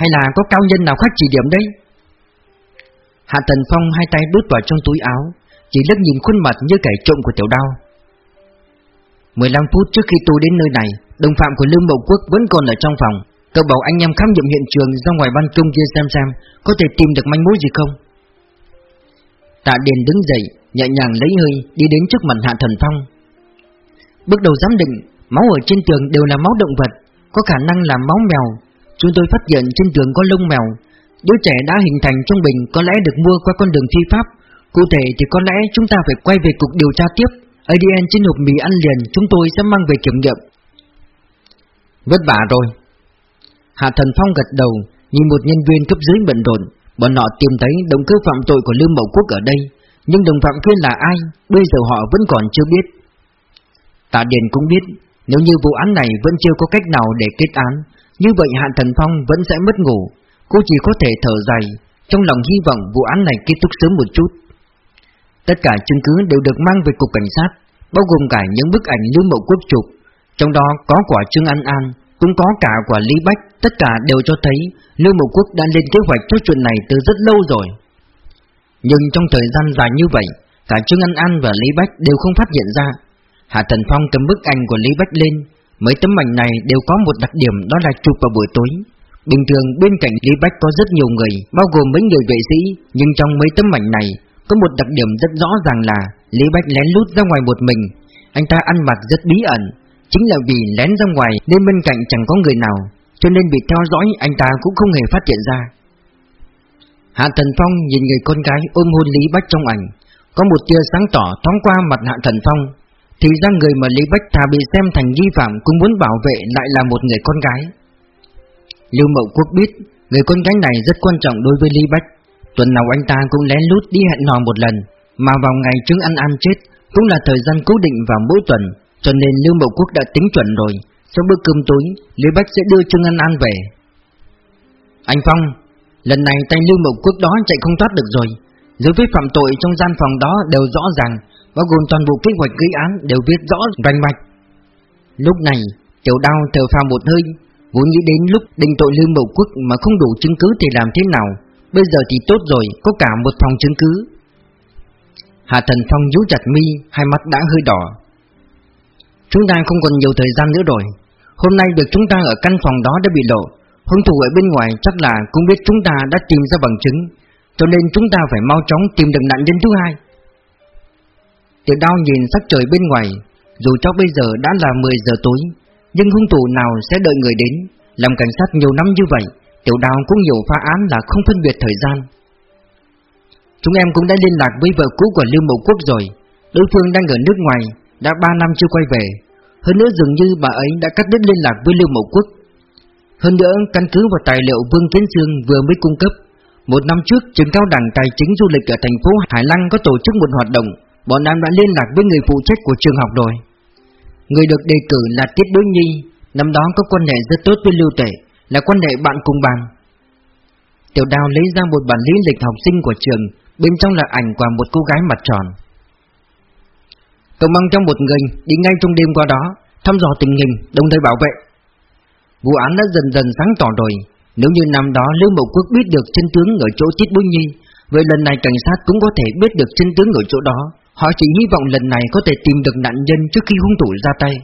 Hay là có cao nhân nào khác chỉ điểm đấy Hạ Tần Phong hai tay đút vào trong túi áo, Chỉ lướt nhìn khuôn mặt như kẻ trộm của tiểu đao. 15 phút trước khi tôi đến nơi này, Đồng phạm của Lương Mậu Quốc vẫn còn ở trong phòng. Cậu bảo anh em khám nghiệm hiện trường ra ngoài ban công kia xem xem, Có thể tìm được manh mối gì không? Tạ Điền đứng dậy, Nhẹ nhàng lấy hơi, đi đến trước mặt Hạ Thần Phong. Bước đầu giám định, Máu ở trên tường đều là máu động vật, Có khả năng là máu mèo. Chúng tôi phát hiện trên tường có lông mèo Đứa trẻ đã hình thành trong bình có lẽ được mua qua con đường phi pháp. Cụ thể thì có lẽ chúng ta phải quay về cục điều tra tiếp. ADN trên hộp mì ăn liền chúng tôi sẽ mang về kiểm nghiệm. Vất vả rồi. Hạ Thần Phong gật đầu Nhìn một nhân viên cấp dưới bận rộn. Bọn họ tìm thấy động cơ phạm tội của Lương Mậu Quốc ở đây. Nhưng đồng phạm kia là ai? Bây giờ họ vẫn còn chưa biết. Tạ Điền cũng biết Nếu như vụ án này vẫn chưa có cách nào để kết án Như vậy Hạ Thần Phong vẫn sẽ mất ngủ Cô chỉ có thể thở dài Trong lòng hy vọng vụ án này kết thúc sớm một chút Tất cả chứng cứ đều được mang về cục cảnh sát Bao gồm cả những bức ảnh Lưu Mậu Quốc chụp Trong đó có quả Trương An An cũng có cả quả Lý Bách, tất cả đều cho thấy Lưu Mậu Quốc đã lên kế hoạch cho chuyện này từ rất lâu rồi. Nhưng trong thời gian dài như vậy, cả Trương An An và Lý Bách đều không phát hiện ra. Hạ Thần Phong cầm bức ảnh của Lý Bách lên, mấy tấm ảnh này đều có một đặc điểm đó là chụp vào buổi tối. Bình thường bên cạnh Lý Bách có rất nhiều người, bao gồm mấy người vệ sĩ, nhưng trong mấy tấm ảnh này có một đặc điểm rất rõ ràng là Lý Bách lén lút ra ngoài một mình. Anh ta ăn mặc rất bí ẩn, chính là vì lén ra ngoài nên bên cạnh chẳng có người nào, cho nên bị theo dõi anh ta cũng không hề phát hiện ra. Hạ Thần Phong nhìn người con gái ôm hôn Lý Bách trong ảnh, có một tia sáng tỏ thoáng qua mặt Hạ Thần Phong, thì ra người mà Lý Bách thà bị xem thành nghi phạm cũng muốn bảo vệ lại là một người con gái. Lưu Mậu Quốc biết người con gái này rất quan trọng đối với Lý Bách, tuần nào anh ta cũng lén lút đi hẹn hò một lần, mà vào ngày trứng Ăn An chết cũng là thời gian cố định vào mỗi tuần, cho nên Lưu Mậu Quốc đã tính chuẩn rồi, sau bữa cơm tối, Lý Bách sẽ đưa Trương Ăn An về. Anh Phong, lần này tay Lưu Mậu Quốc đó chạy không thoát được rồi, dấu vết phạm tội trong gian phòng đó đều rõ ràng, bao gồm toàn bộ kế hoạch gây án đều viết rõ rành mạch. Lúc này, Tiểu Đao thở phào một hơi, vốn nghĩ đến lúc định tội Lưu Mậu Quốc mà không đủ chứng cứ thì làm thế nào, bây giờ thì tốt rồi, có cả một phòng chứng cứ. Hạ Thần Phong nhíu chặt mi, hai mắt đã hơi đỏ. Chúng ta không còn nhiều thời gian nữa rồi. Hôm nay được chúng ta ở căn phòng đó đã bị lộ, hung thủ ở bên ngoài chắc là cũng biết chúng ta đã tìm ra bằng chứng, cho nên chúng ta phải mau chóng tìm được nạn nhân thứ hai. Tiểu đao nhìn sắc trời bên ngoài, dù cho bây giờ đã là 10 giờ tối, nhưng hung thủ nào sẽ đợi người đến, làm cảnh sát nhiều năm như vậy, tiểu đào cũng nhiều phá án là không phân biệt thời gian. Chúng em cũng đã liên lạc với vợ cũ của Lưu Mậu Quốc rồi, đối phương đang ở nước ngoài, đã 3 năm chưa quay về. Hơn nữa dường như bà ấy đã cắt đứt liên lạc với Lưu Mậu Quốc. Hơn nữa, căn cứ vào tài liệu Vương Kiến Dương vừa mới cung cấp, một năm trước trường cao đẳng tài chính du lịch ở thành phố Hải Lăng có tổ chức một hoạt động, bọn em đã liên lạc với người phụ trách của trường học rồi. Người được đề cử là Tiết Đối Nhi, năm đó có quan hệ rất tốt với Lưu Tể, là quan hệ bạn cùng bàn. Tiểu Đào lấy ra một bản lý lịch học sinh của trường, bên trong là ảnh của một cô gái mặt tròn. Cậu mang trong một người đi ngay trong đêm qua đó, thăm dò tình hình, đồng thời bảo vệ. Vụ án đã dần dần sáng tỏ rồi, nếu như năm đó Lưu Mậu Quốc biết được chân tướng ở chỗ Tiết Bối Nhi, vậy lần này cảnh sát cũng có thể biết được chân tướng ở chỗ đó. Họ chỉ hy vọng lần này có thể tìm được nạn nhân trước khi hung thủ ra tay.